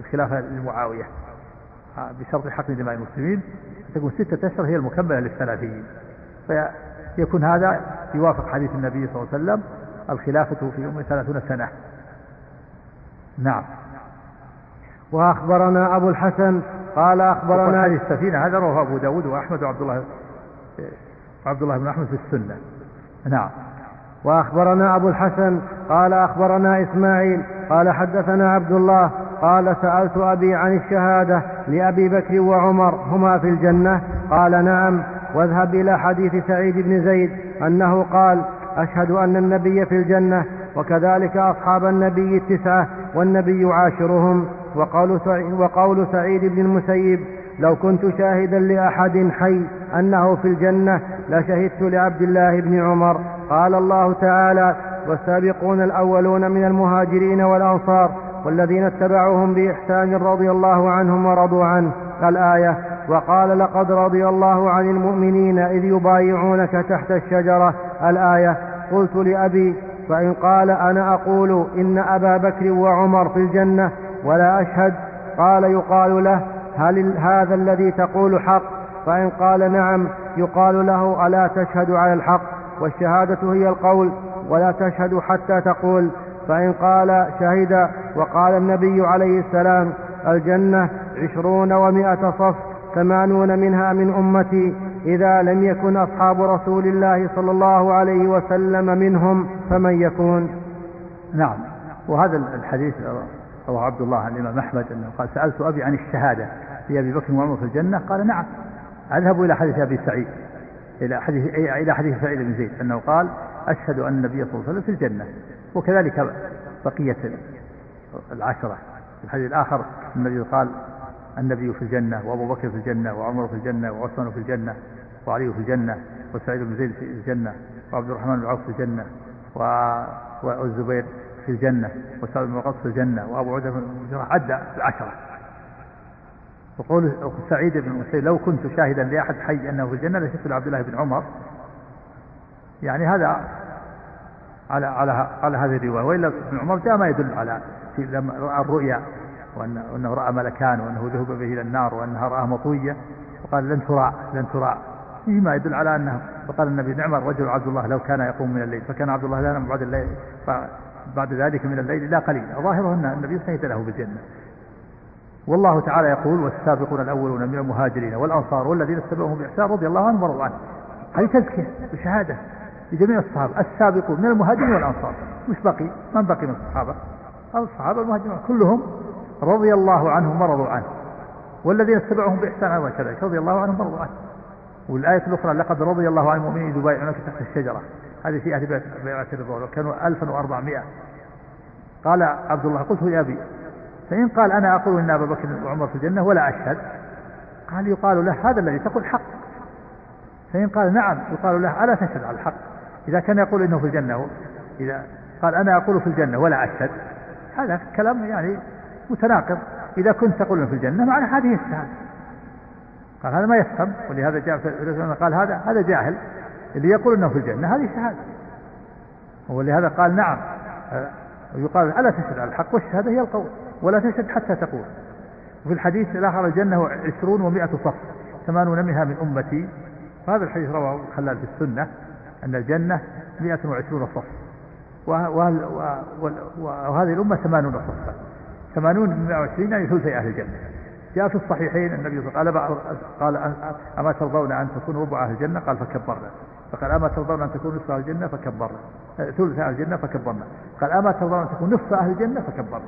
الخلافة لمعاوية آه، بشرط حقن دماء المسلمين. تكون ستة أشهر هي المكملة للثلاثين فيكون هذا يوافق حديث النبي صلى الله عليه وسلم الخلافة في أم ثلاثون سنة. نعم. وأخبرنا أبو الحسن قال أخبرنا حديث السفينة هذا رواه أبو داود وأحمد وعبد الله عبد الله بن أحمد في السنة. نعم. وأخبرنا أبو الحسن قال أخبرنا إسماعيل قال حدثنا عبد الله قال سألت أبي عن الشهادة لأبي بكر وعمر هما في الجنة؟ قال نعم. واذهب إلى حديث سعيد بن زيد أنه قال أشهد أن النبي في الجنة وكذلك أصحاب النبي التسعة والنبي عاشرهم. وقول سعيد, وقول سعيد بن المسيب لو كنت شاهدا لأحد حي أنه في الجنة لشهدت لعبد الله بن عمر. قال الله تعالى والسابقون الأولون من المهاجرين والأنصار والذين اتبعوهم بإحسان رضي الله عنهم ورضوا عنه. الآية وقال لقد رضي الله عن المؤمنين إذ يبايعونك تحت الشجرة. الآية قلت لأبي فإن قال أنا أقول إن أبا بكر وعمر في الجنة ولا أشهد. قال يقال له هل هذا الذي تقول حق؟ فإن قال نعم يقال له ألا تشهد على الحق؟ والشهادة هي القول ولا تشهد حتى تقول. فإن قال شهد وقال النبي عليه السلام الجنة عشرون ومائة صف ثمانون منها من أمتي إذا لم يكن أصحاب رسول الله صلى الله عليه وسلم منهم فمن يكون؟ نعم. وهذا الحديث رواه عبد الله عن الإمام أحمد أنه قال سألت أبي عن الشهادة في أبي بكر وعمر في الجنة؟ قال نعم. أذهب إلى حديث أبي سعيد إلى حديث إلى حديث سعيد بن زيد أنه قال أشهد أن النبي صلى الله عليه وسلم في الجنة. وكذلك بقية العشرة. في الحديث الآخر النبي قال النبي في الجنة وأبو بكر في الجنة وعمر في الجنة وعثمان في الجنة وعلي في الجنة وسعيد بن زيد في الجنة وعبد الرحمن بن عوف في الجنة والزبير في الجنة وسعد بن وقاص في الجنة وأبو عبده بن الجراح عدى العشرة. وقول سعيد بن مسيب لو كنت شاهدا لأحد حي أنه في الجنة لشفت لعبد الله بن عمر. يعني هذا على على على هذه الرواية وإلا ابن عمر جاء ما يدل على في لما رأى الرؤيا وأنه رأى ملكان وأنه ذهب به إلى النار وأنها رآه مطوية. وقال لن تراع لن تراع فيه ما يدل على أنه وقال النبي نعم الرجل عبد الله لو كان يقوم من الليل فكان عبد الله لا ينام بعد الليل. بعد ذلك من الليل لا قليل. ظاهره أن النبي شهد له بالجنة. والله تعالى يقول والسابقون الأولون من المهاجرين والأنصار والذين اتبعوهم بإحسان رضي الله عنهم ورضوا عنه. هذه تزكية بشهادة لجميع الصحابة. السابقون من المهاجرين والأنصار. مش بقي من بقي من الصحابة. الصحابة المهاجرين كلهم رضي الله عنهم ورضوا عنه. والذين اتبعوهم بإحسان أيضا كذلك رضي الله عنهم ورضوا عنه. والآية الأخرى لقد رضي الله عن المؤمنين يبايعونك تحت الشجرة. هذه في أهل بيعة الرضوان كانوا 1400 قال عبد الله قلت يا أبي فإن قال أنا أقول إن أبا بكر وعمر في الجنة ولا أشهد قال يقال له هذا الذي تقول حق. فإن قال نعم يقال له ألا تشهد على الحق. إذا كان يقول إنه في الجنة إذا قال أنا أقول في الجنة ولا أشهد هذا كلام يعني متناقض. إذا كنت تقول في الجنة معنى هذه الشهادة قال هذا ما يفهم ولهذا جاء في قال هذا هذا جاهل. اللي يقول إنه في الجنة هذه شهادة. ولهذا قال نعم. ويقال ألا تشهد على الحق؟ والشهادة هي القول ولا تشهد حتى تقول. وفي الحديث الآخر الجنة عشرون ومائة صف ثمانون منها من أمتي. وهذا الحديث رواه الخلال في السنة أن الجنة مائة وعشرون صف. وهذه الأمة ثمانون صفا ثمانون من 120 يعني ثلثي أهل الجنة. جاء في الصحيحين النبي صلى الله عليه وسلم قال قال أما ترضون أن تكونوا ربع أهل الجنة؟ قال فكبرنا. فقال أما ترضون أن تكونوا نصف أهل الجنة فكبرنا. ثلث أهل الجنة فكبرنا. قال أما ترضون أن تكونوا نصف أهل الجنة فكبرنا.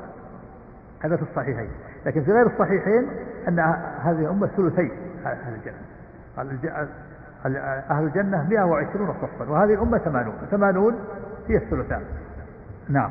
هذا في الصحيحين. لكن في غير الصحيحين أن هذه الأمة ثلثي أهل الجنة. أهل الجنة 120 صفا. وهذه الأمة 80 80 هي الثلثان نعم.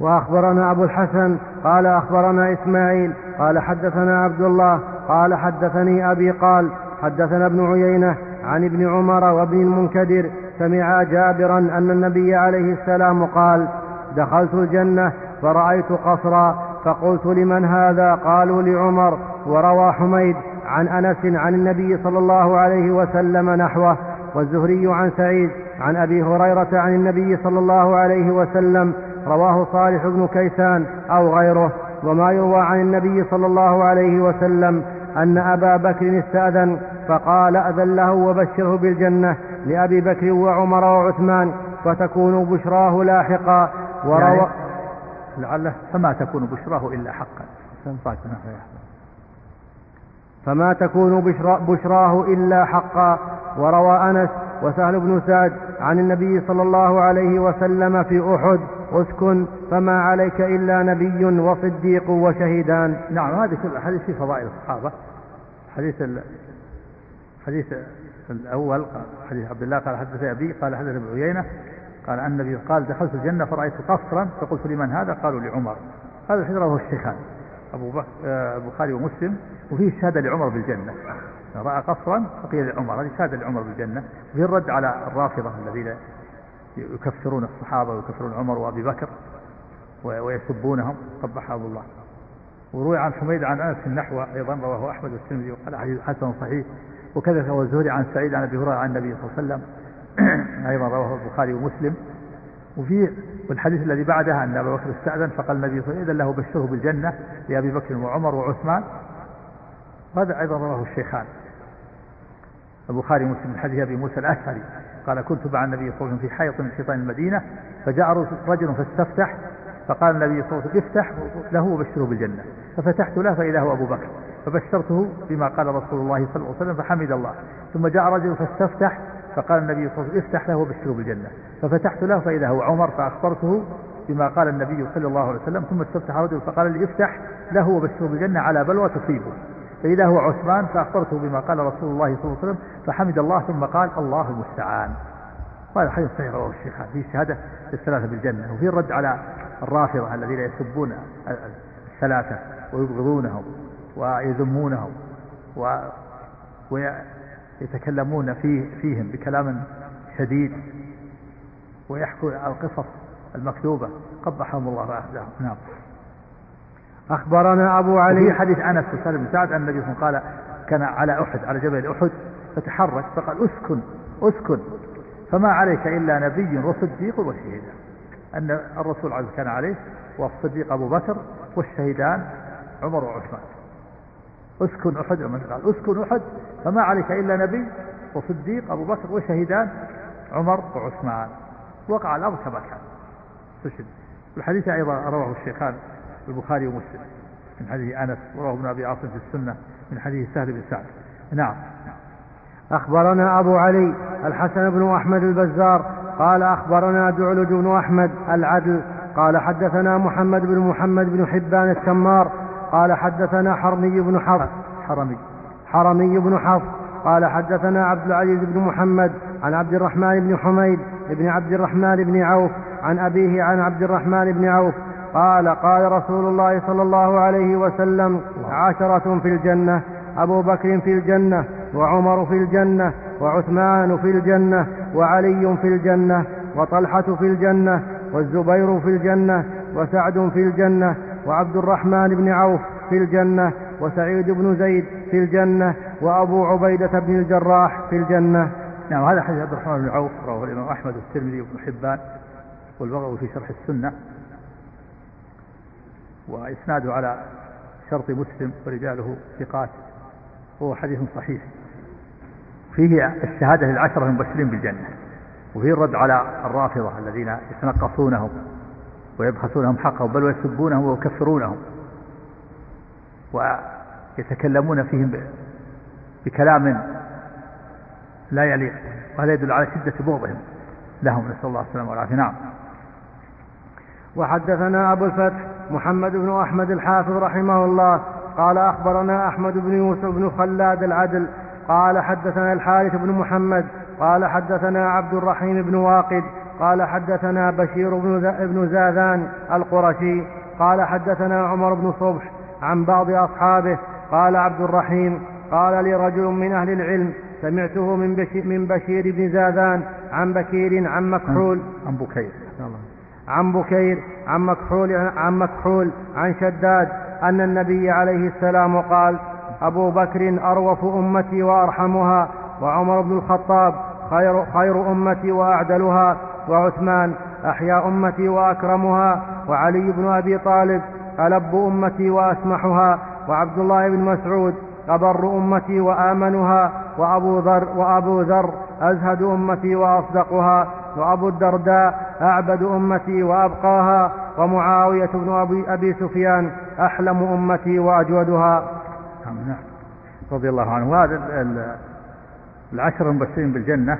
وأخبرنا أبو الحسن قال أخبرنا إسماعيل قال حدثنا عبد الله قال حدثني أبي قال حدثنا ابن عيينة عن ابن عمر وابن المنكدر سمع جابرا أن النبي عليه السلام قال دخلت الجنة فرأيت قصرا فقلت لمن هذا؟ قالوا لعمر وروى حميد عن أنس عن النبي صلى الله عليه وسلم نحوه والزهري عن سعيد عن أبي هريرة عن النبي صلى الله عليه وسلم رواه صالح بن كيسان أو غيره وما يروى عن النبي صلى الله عليه وسلم أن أبا بكر استأذن فقال أذن له وبشره بالجنة لأبي بكر وعمر وعثمان فتكون بشراه لاحقا. وروى يعني لعله فما تكون بشراه إلا حقا. فما تكون بشراه إلا حقا. وروى أنس وسهل بن سعد عن النبي صلى الله عليه وسلم في أحد أسكن فما عليك إلا نبي وصديق وشهيدان. نعم هذه كل حديث في فضائل الصحابة. حديث الحديث الأول حديث عبد الله قال حدث أبي قال حدث ابن عيينة قال أن النبي قال دخلت الجنة فرأيت قصرا. فقلت لمن هذا؟ قالوا لعمر. هذا الحديث رواه الشيخان أبو بكر آه، البخاري ومسلم وفيه شهادة لعمر بالجنة. رأى قصرا فقيل لعمر هذه شهادة لعمر بالجنة. وفي الرد على الرافضة الذين يكفرون الصحابة ويكفرون عمر وأبي بكر ويسبونهم. قبحهم الله. وروي عن حميد عن أنس النحو أيضا رواه أحمد والترمذي وقال حديث حسن صحيح. وكذا هو الزهري عن سعيد عن أبي هريرة عن النبي صلى الله عليه وسلم. أيضا رواه البخاري ومسلم. وفي والحديث الذي بعدها أن أبا بكر استأذن فقال النبي صلى الله عليه وسلم له بشره بالجنة لأبي بكر وعمر وعثمان. هذا أيضا رواه الشيخان. البخاري ومسلم من حديث أبي موسى الأشعري. قال كنت مع النبي صلى الله عليه وسلم في حيط من حيطان المدينة فجاء رجل فاستفتح فقال النبي صلى الله عليه وسلم افتح له وبشره بالجنة. ففتحت له فإذا هو أبو بكر. فبشرته بما قال رسول الله صلى الله عليه وسلم فحمد الله. ثم جاء رجل فاستفتح فقال النبي صلى الله عليه وسلم افتح له وبشره بالجنة. ففتحت له فإذا هو عمر فأخبرته بما قال النبي صلى الله عليه وسلم. ثم استفتح رجل فقال لي افتح له وبشره بالجنة على بلوى تصيبه. فإذا هو عثمان فأخبرته بما قال رسول الله صلى الله عليه وسلم فحمد الله ثم قال الله المستعان. وهذا حديث صحيح رواه الشيخان فيه شهادة للثلاثة بالجنة وفيه الرد على الرافضة الذين يسبون الثلاثة ويبغضونهم ويذمونهم و ويتكلمون فيه فيهم بكلام شديد ويحكوا القصص المكتوبة قبحهم الله وأهداهم. نعم. أخبرنا أبو علي. حديث أنس وسالم بن سعد أن النبي صلى وسلم كان على أحد على جبل أحد فتحرك فقال أسكن أسكن. فما عليك إلا نبي وصديق وشهيد. أن الرسول عليه كان عليه والصديق أبو بكر والشهيدان عمر وعثمان. أسكن أحد. قال أسكن أحد. فما عليك إلا نبي وصديق أبو بكر وشهيدان عمر وعثمان. وقع الأمر كما كان. الحديث أيضا رواه الشيخان. البخاري ومسلم. من حديث أنس ورواه ابن أبي عاصم في السنة من حديث سهل بن سعد. نعم. أخبرنا أبو علي الحسن بن أحمد البزار قال أخبرنا دعلج بن أحمد العدل قال حدثنا محمد بن محمد بن حبان التمار قال حدثنا حرمي بن حفص. حرمي. حرمي بن حفص. قال حدثنا عبد العزيز بن محمد عن عبد الرحمن بن حميد بن عبد الرحمن بن عوف عن أبيه عن عبد الرحمن بن عوف قال قال رسول الله صلى الله عليه وسلم عشرة في الجنة أبو بكر في الجنة وعمر في الجنة وعثمان في الجنة وعلي في الجنة وطلحة في الجنة والزبير في الجنة وسعد في الجنة وعبد الرحمن بن عوف في الجنة وسعيد بن زيد في الجنة وأبو عبيدة بن الجراح في الجنة نعم هذا حديث عبد الرحمن بن عوف رواه الإمام أحمد والترمذي وابن حبان والبغوي في شرح السنة وإسناده على شرط مسلم ورجاله ثقات وهو حديث صحيح. فيه الشهادة للعشرة المبشرين بالجنة وفيه الرد على الرافضة الذين يتنقصونهم ويبخسونهم حقهم بل ويسبونهم ويكفرونهم ويتكلمون فيهم بكلام لا يليق وهذا يدل على شدة بغضهم لهم نسأل الله السلامة والعافية. نعم. وحدثنا أبو الفتح محمد بن أحمد الحافظ رحمه الله. قال أخبرنا أحمد بن يوسف بن خلاد العدل. قال حدثنا الحارث بن محمد. قال حدثنا عبد الرحيم بن واقد. قال حدثنا بشير بن زاذان القرشي. قال حدثنا عمر بن صبح عن بعض أصحابه. قال عبد الرحيم قال لي رجل من أهل العلم سمعته من من بشير بن زاذان عن بكير عن مكحول. عن بكير. عن بكير عن مكحول عن مكحول عن شداد أن النبي عليه السلام قال أبو بكر أروف أمتي وأرحمها وعمر بن الخطاب خير, خير أمتي وأعدلها وعثمان أحيا أمتي وأكرمها وعلي بن أبي طالب ألب أمتي وأسمحها وعبد الله بن مسعود أبر أمتي وآمنها وأبو ذر وأبو ذر أزهد أمتي وأصدقها وأبو الدرداء أعبد أمتي وأبقاها ومعاوية بن أبي, أبي سفيان أحلم أمتي وأجودها. نعم رضي الله عنه. وهذا العشر المبشرين بالجنة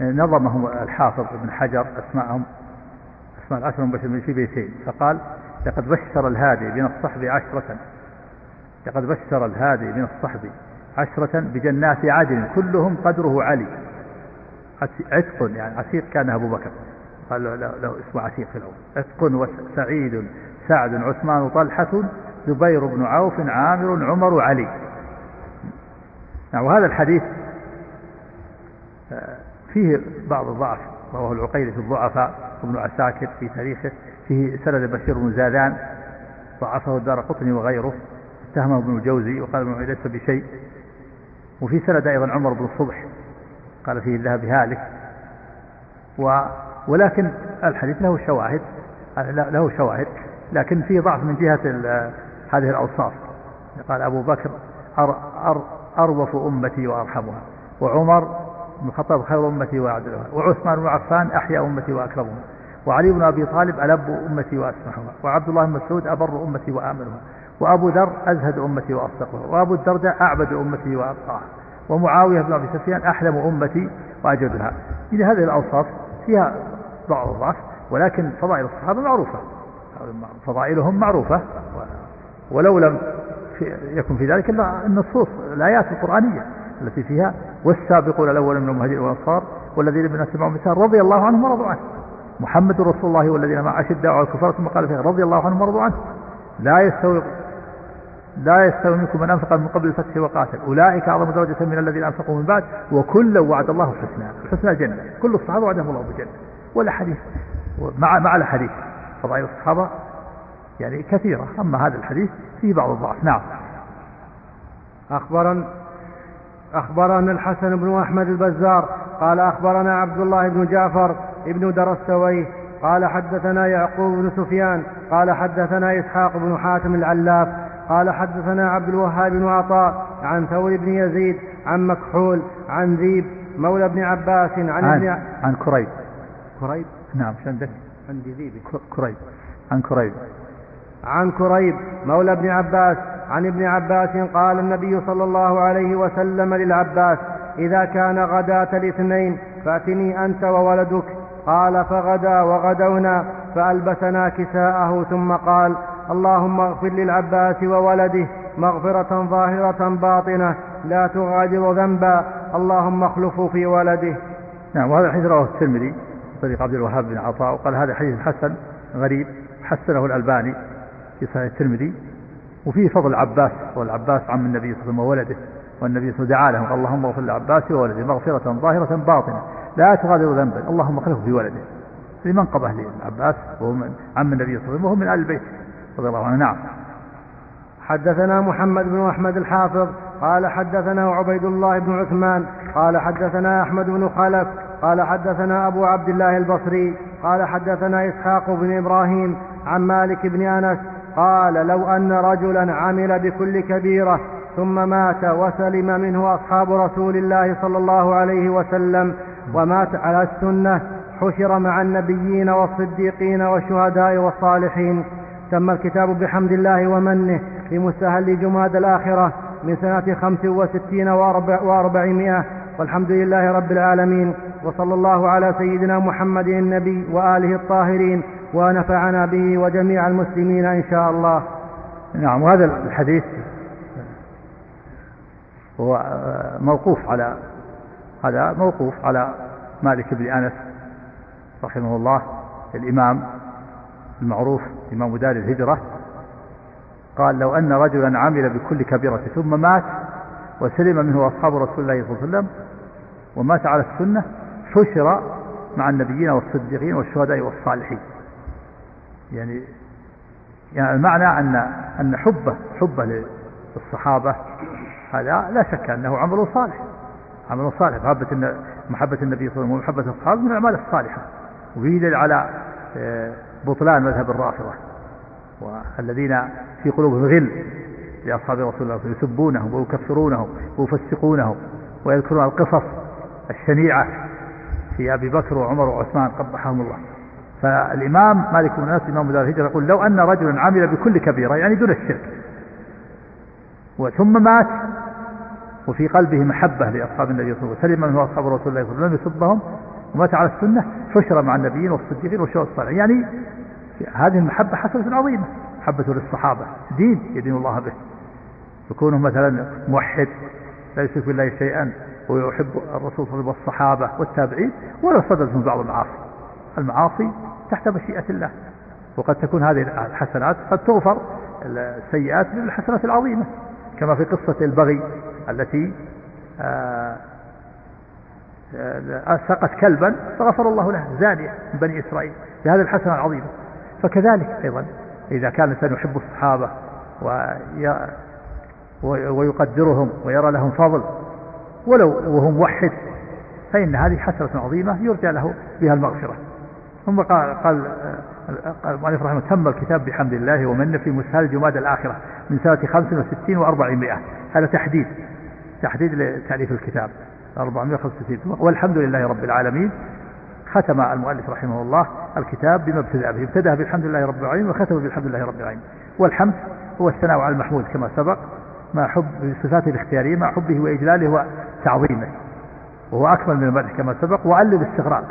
نظمهم الحافظ ابن حجر أسماءهم أسماء العشر المبشرين في بيتين. فقال لقد بشر الهادي من الصحب عشرة. لقد بشر الهادي من الصحب عشرة بجنات عدن كلهم قدره علي. عتق يعني عتيق كان أبو بكر. قال له, له اسمه عتيق في الأول عتق وسعيد سعد عثمان طلحة زبير بن عوف عامر عمر علي. نعم وهذا الحديث آه، فيه بعض الضعف رواه العقيلي في الضعفاء وابن عساكر في تاريخه فيه سند بشير بن زادان ضعفه الدار قطني وغيره اتهمه ابن الجوزي وقال ابن ليس بشيء. وفي سند أيضا عمر بن الصبح قال فيه الذهب هالك. و ولكن الحديث له شواهد له شواهد لكن فيه ضعف من جهة هذه الأوصاف. قال أبو بكر أر أر أروف أمتي وأرحمها وعمر بن الخطاب خير أمتي وأعدلها وعثمان بن عفان أحيا أمتي وأكرمها وعلي بن أبي طالب ألب أمتي وأسمحها وعبد الله بن مسعود أبر أمتي وآمنها وأبو ذر أزهد أمتي وأصدقها وأبو الدرداء أعبد أمتي وأبقاها. ومعاوية بن أبي سفيان أحلم أمتي وأجدها. إلى هذه الأوصاف فيها بعض الضعف ولكن فضائل الصحابة معروفة. فضائلهم معروفة ولو لم يكن في ذلك إلا النصوص الآيات القرآنية التي فيها والسابقون الأول من المهاجرين والأنصار والذين من اتبعهم مثال رضي الله عنهم ورضوا عنه. محمد رسول الله والذين مع أشداء على الكفار ثم قال فيها رضي الله عنهم ورضوا عنه. لا يستوي لا يستوي منكم من أنفق من قبل الفتح وقاتل. أولئك أعظم درجة من الذين أنفقوا من بعد وكلا وعد الله الحسنى. الحسنى الجنه كل الصحابة وعدهم الله بالجنه والاحاديث مع مع الاحاديث فضائل الصحابة يعني كثيرة. أما هذا الحديث فيه بعض الضعف. نعم. اخبرنا أخبرنا الحسن بن أحمد البزار. قال أخبرنا عبد الله بن جعفر ابن درستويه قال حدثنا يعقوب بن سفيان. قال حدثنا إسحاق بن حاتم العلاف. قال حدثنا عبد الوهاب بن عطاء عن ثور بن يزيد عن مكحول عن ذيب مولى بن عباس عن عن, ابن عن كريب. كريب؟ نعم عندك؟ عندي ذيب كريب. عن كريب. عن كريب مولى ابن عباس عن ابن عباس قال النبي صلى الله عليه وسلم للعباس إذا كان غداة الاثنين فأتني أنت وولدك. قال فغدا وغدونا. فألبسنا كساءه ثم قال اللهم اغفر للعباس وولده مغفرة ظاهرة باطنة لا تغادر ذنبا. اللهم اخلفه في ولده. نعم وهذا الحديث رواه الترمذي طريق عبد الوهاب بن عطاء وقال هذا حديث حسن غريب حسنه الألباني في صحيح الترمذي وفيه فضل العباس والعباس عم النبي صلى الله عليه وسلم وولده والنبي صلى الله عليه وسلم دعا له اللهم اغفر للعباس وولده مغفرة ظاهرة باطنة لا تغادر ذنبا. اللهم اخلفه في ولده. في منقبة للعباس وهو من عم النبي صلى الله عليه وسلم وهو من آل البيت. رضي الله عنه. نعم. حدثنا محمد بن أحمد الحافظ قال حدثنا عبيد الله بن عثمان قال حدثنا أحمد بن خلف قال حدثنا أبو عبد الله البصري قال حدثنا إسحاق بن إبراهيم عن مالك بن أنس قال لو أن رجلا عمل بكل كبيرة ثم مات وسلم منه أصحاب رسول الله صلى الله عليه وسلم ومات على السنة حشر مع النبيين والصديقين والشهداء والصالحين. تم الكتاب بحمد الله ومنه في مستهل جماد الآخرة من سنة خمس وستين وأربع وأربعمائة. والحمد لله رب العالمين. وصلى الله على سيدنا محمد النبي وآله الطاهرين. ونفعنا به وجميع المسلمين إن شاء الله. نعم وهذا الحديث هو موقوف على هذا موقوف على مالك بن أنس رحمه الله الإمام المعروف. إمام دار الهجرة قال لو أن رجلا عمل بكل كبيرة ثم مات وسلم منه أصحاب رسول الله صلى الله عليه وسلم ومات على السنة حشر مع النبيين والصديقين والشهداء والصالحين. يعني يعني المعنى أن أن حبه حبه للصحابة هذا لا شك أنه عمل صالح. عمل صالح محبة محبة النبي صلى الله عليه وسلم ومحبة الصحابة من الأعمال الصالحة. وفيه دليل على آه، بطلان مذهب الرافضة والذين في قلوبهم غل لأصحاب رسول الله يسبونهم ويكفرونهم ويفسقونهم ويذكرون القصص الشنيعة في أبي بكر وعمر وعثمان قبحهم الله. فالإمام مالك بن أنس إمام دار الهجرة يقول لو أن رجلا عمل بكل كبيرة يعني دون الشرك ثم مات وفي قلبه محبة لأصحاب النبي صلى الله عليه وسلم من هو أصحاب رسول الله صلى الله عليه وسلم لم يسبهم ومات على السنة حشر مع النبيين والصديقين والشهداء الصالحين. يعني هذه المحبة حسنة عظيمة. محبة للصحابة. دين يدين الله به. يكونه مثلا موحد لا يشرك بالله شيئا ويحب الرسول صلى الله عليه وسلم والصحابة والتابعين ولو صدرت من بعض المعاصي. المعاصي تحت مشيئة الله. وقد تكون هذه الحسنات قد تغفر السيئات بالحسنات العظيمة. كما في قصة البغي التي آه، سقت كلبا فغفر الله له زانية من بني إسرائيل بهذه الحسنة العظيمة. فكذلك أيضا إذا كان الإنسان يحب الصحابة ويقدرهم ويرى لهم فضل ولو وهو موحد فإن هذه حسرة عظيمة يرجى له بها المغفرة. ثم قال قال قال المؤلف رحمه تم الكتاب بحمد الله ومن في مسهل جماد الآخرة من سنة 65 و400 هذا تحديد تحديد لتأليف الكتاب. 465 والحمد لله رب العالمين. ختم المؤلف رحمه الله الكتاب بما ابتدأ به. ابتدأ بالحمد لله رب العالمين وختم بالحمد لله رب العالمين. والحمد هو الثناء على المحمود كما سبق. مع حب صفاته الاختيارية مع حبه وإجلاله وتعظيمه. وهو أكمل من المدح كما سبق. وأل باستغراق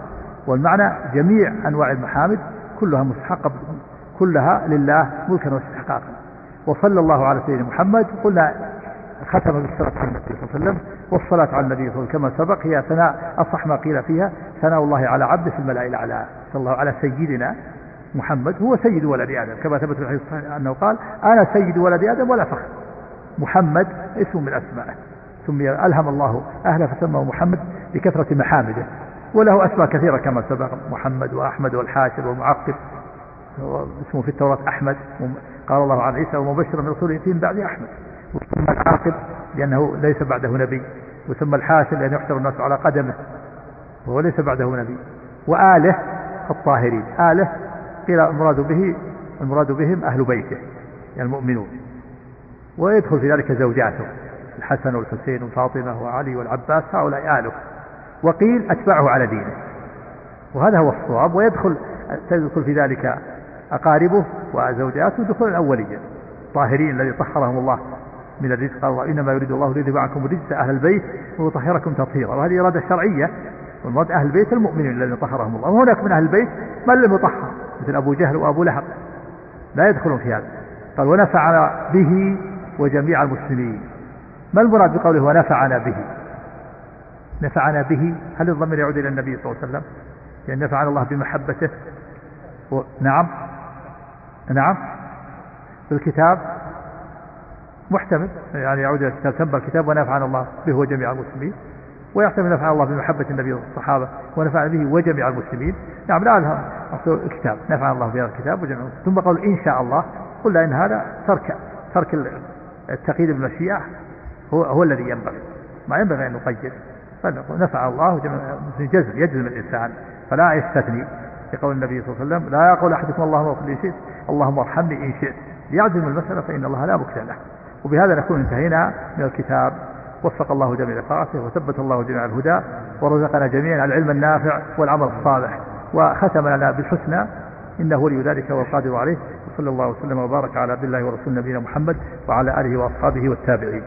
والمعنى جميع أنواع المحامد كلها مستحقة كلها لله ملكا واستحقاقا. وصلى الله على سيدنا محمد. قلنا ختم بالصلاة على النبي صلى الله عليه وسلم والصلاة على النبي صلى الله عليه وسلم كما سبق هي ثناء أصح ما قيل فيها ثناء الله على عبده في الملائكة الأعلى صلى الله على سيدنا محمد هو سيد ولد آدم كما ثبت في الحديث أنه قال أنا سيد ولد آدم ولا فخر. محمد اسم من أسمائه سمي ألهم الله أهله فسماه محمد بكثرة محامده وله أسماء كثيرة كما سبق محمد وأحمد والحاشر والمعقب اسمه في التوراة أحمد قال الله عن عيسى ومبشرا من رسول يأتي من بعد أحمد. وثم العاقب لأنه ليس بعده نبي وثم الحاشر لأن يحشر الناس على قدمه وهو ليس بعده نبي. وآله الطاهرين آله قيل المراد به المراد بهم أهل بيته يعني المؤمنون. ويدخل في ذلك زوجاته الحسن والحسين وفاطمة وعلي والعباس هؤلاء آله. وقيل أتبعه على دينه. وهذا هو الصواب. ويدخل تدخل في ذلك أقاربه وزوجاته دخول الأولية طاهرين الذي طهرهم الله من الرزق قال الله إنما يريد الله ليذهب عنكم الرجس أهل البيت ويطهركم تطهيرا. وهذه إرادة شرعية والمراد أهل البيت المؤمنين الذين طهرهم الله. وهناك من أهل البيت من لم يطهر مثل أبو جهل وأبو لهب. لا يدخلون في هذا. قال ونفعنا به وجميع المسلمين. ما المراد بقوله ونفعنا به نفعنا به هل الضمير يعود إلى النبي صلى الله عليه وسلم؟ يعني نفعنا الله بمحبته و... نعم. نعم. بالكتاب محتمل يعني يعود إلى الكتاب تم الكتاب ونفعنا الله به وجميع المسلمين ويحتمل نفعنا الله بمحبة النبي والصحابة ونفعنا به وجميع المسلمين. نعم لا لها الكتاب نفعنا الله بهذا الكتاب وجميع المسلمين. ثم قال إن شاء الله قلنا إن هذا ترك ترك التقييد بالمشيئة هو هو الذي ينبغي. ما ينبغي أن نقيد نفع الله جزم يجزم الإنسان فلا يستثني. يقول النبي صلى الله عليه وسلم لا يقول أحدكم اللهم اغفر لي شئت اللهم ارحمني إن شئت. ليعزم المسألة فإن الله لا مكتل له. وبهذا نكون انتهينا من الكتاب. وفق الله جميع طاعته وثبت الله جميع الهدى ورزقنا جميعا العلم النافع والعمل الصالح. وختم لنا بالحسنى إنه ولي ذلك والقادر عليه. وصلى الله وسلم وبارك على عبد الله ورسول نبينا محمد وعلى آله وأصحابه والتابعين.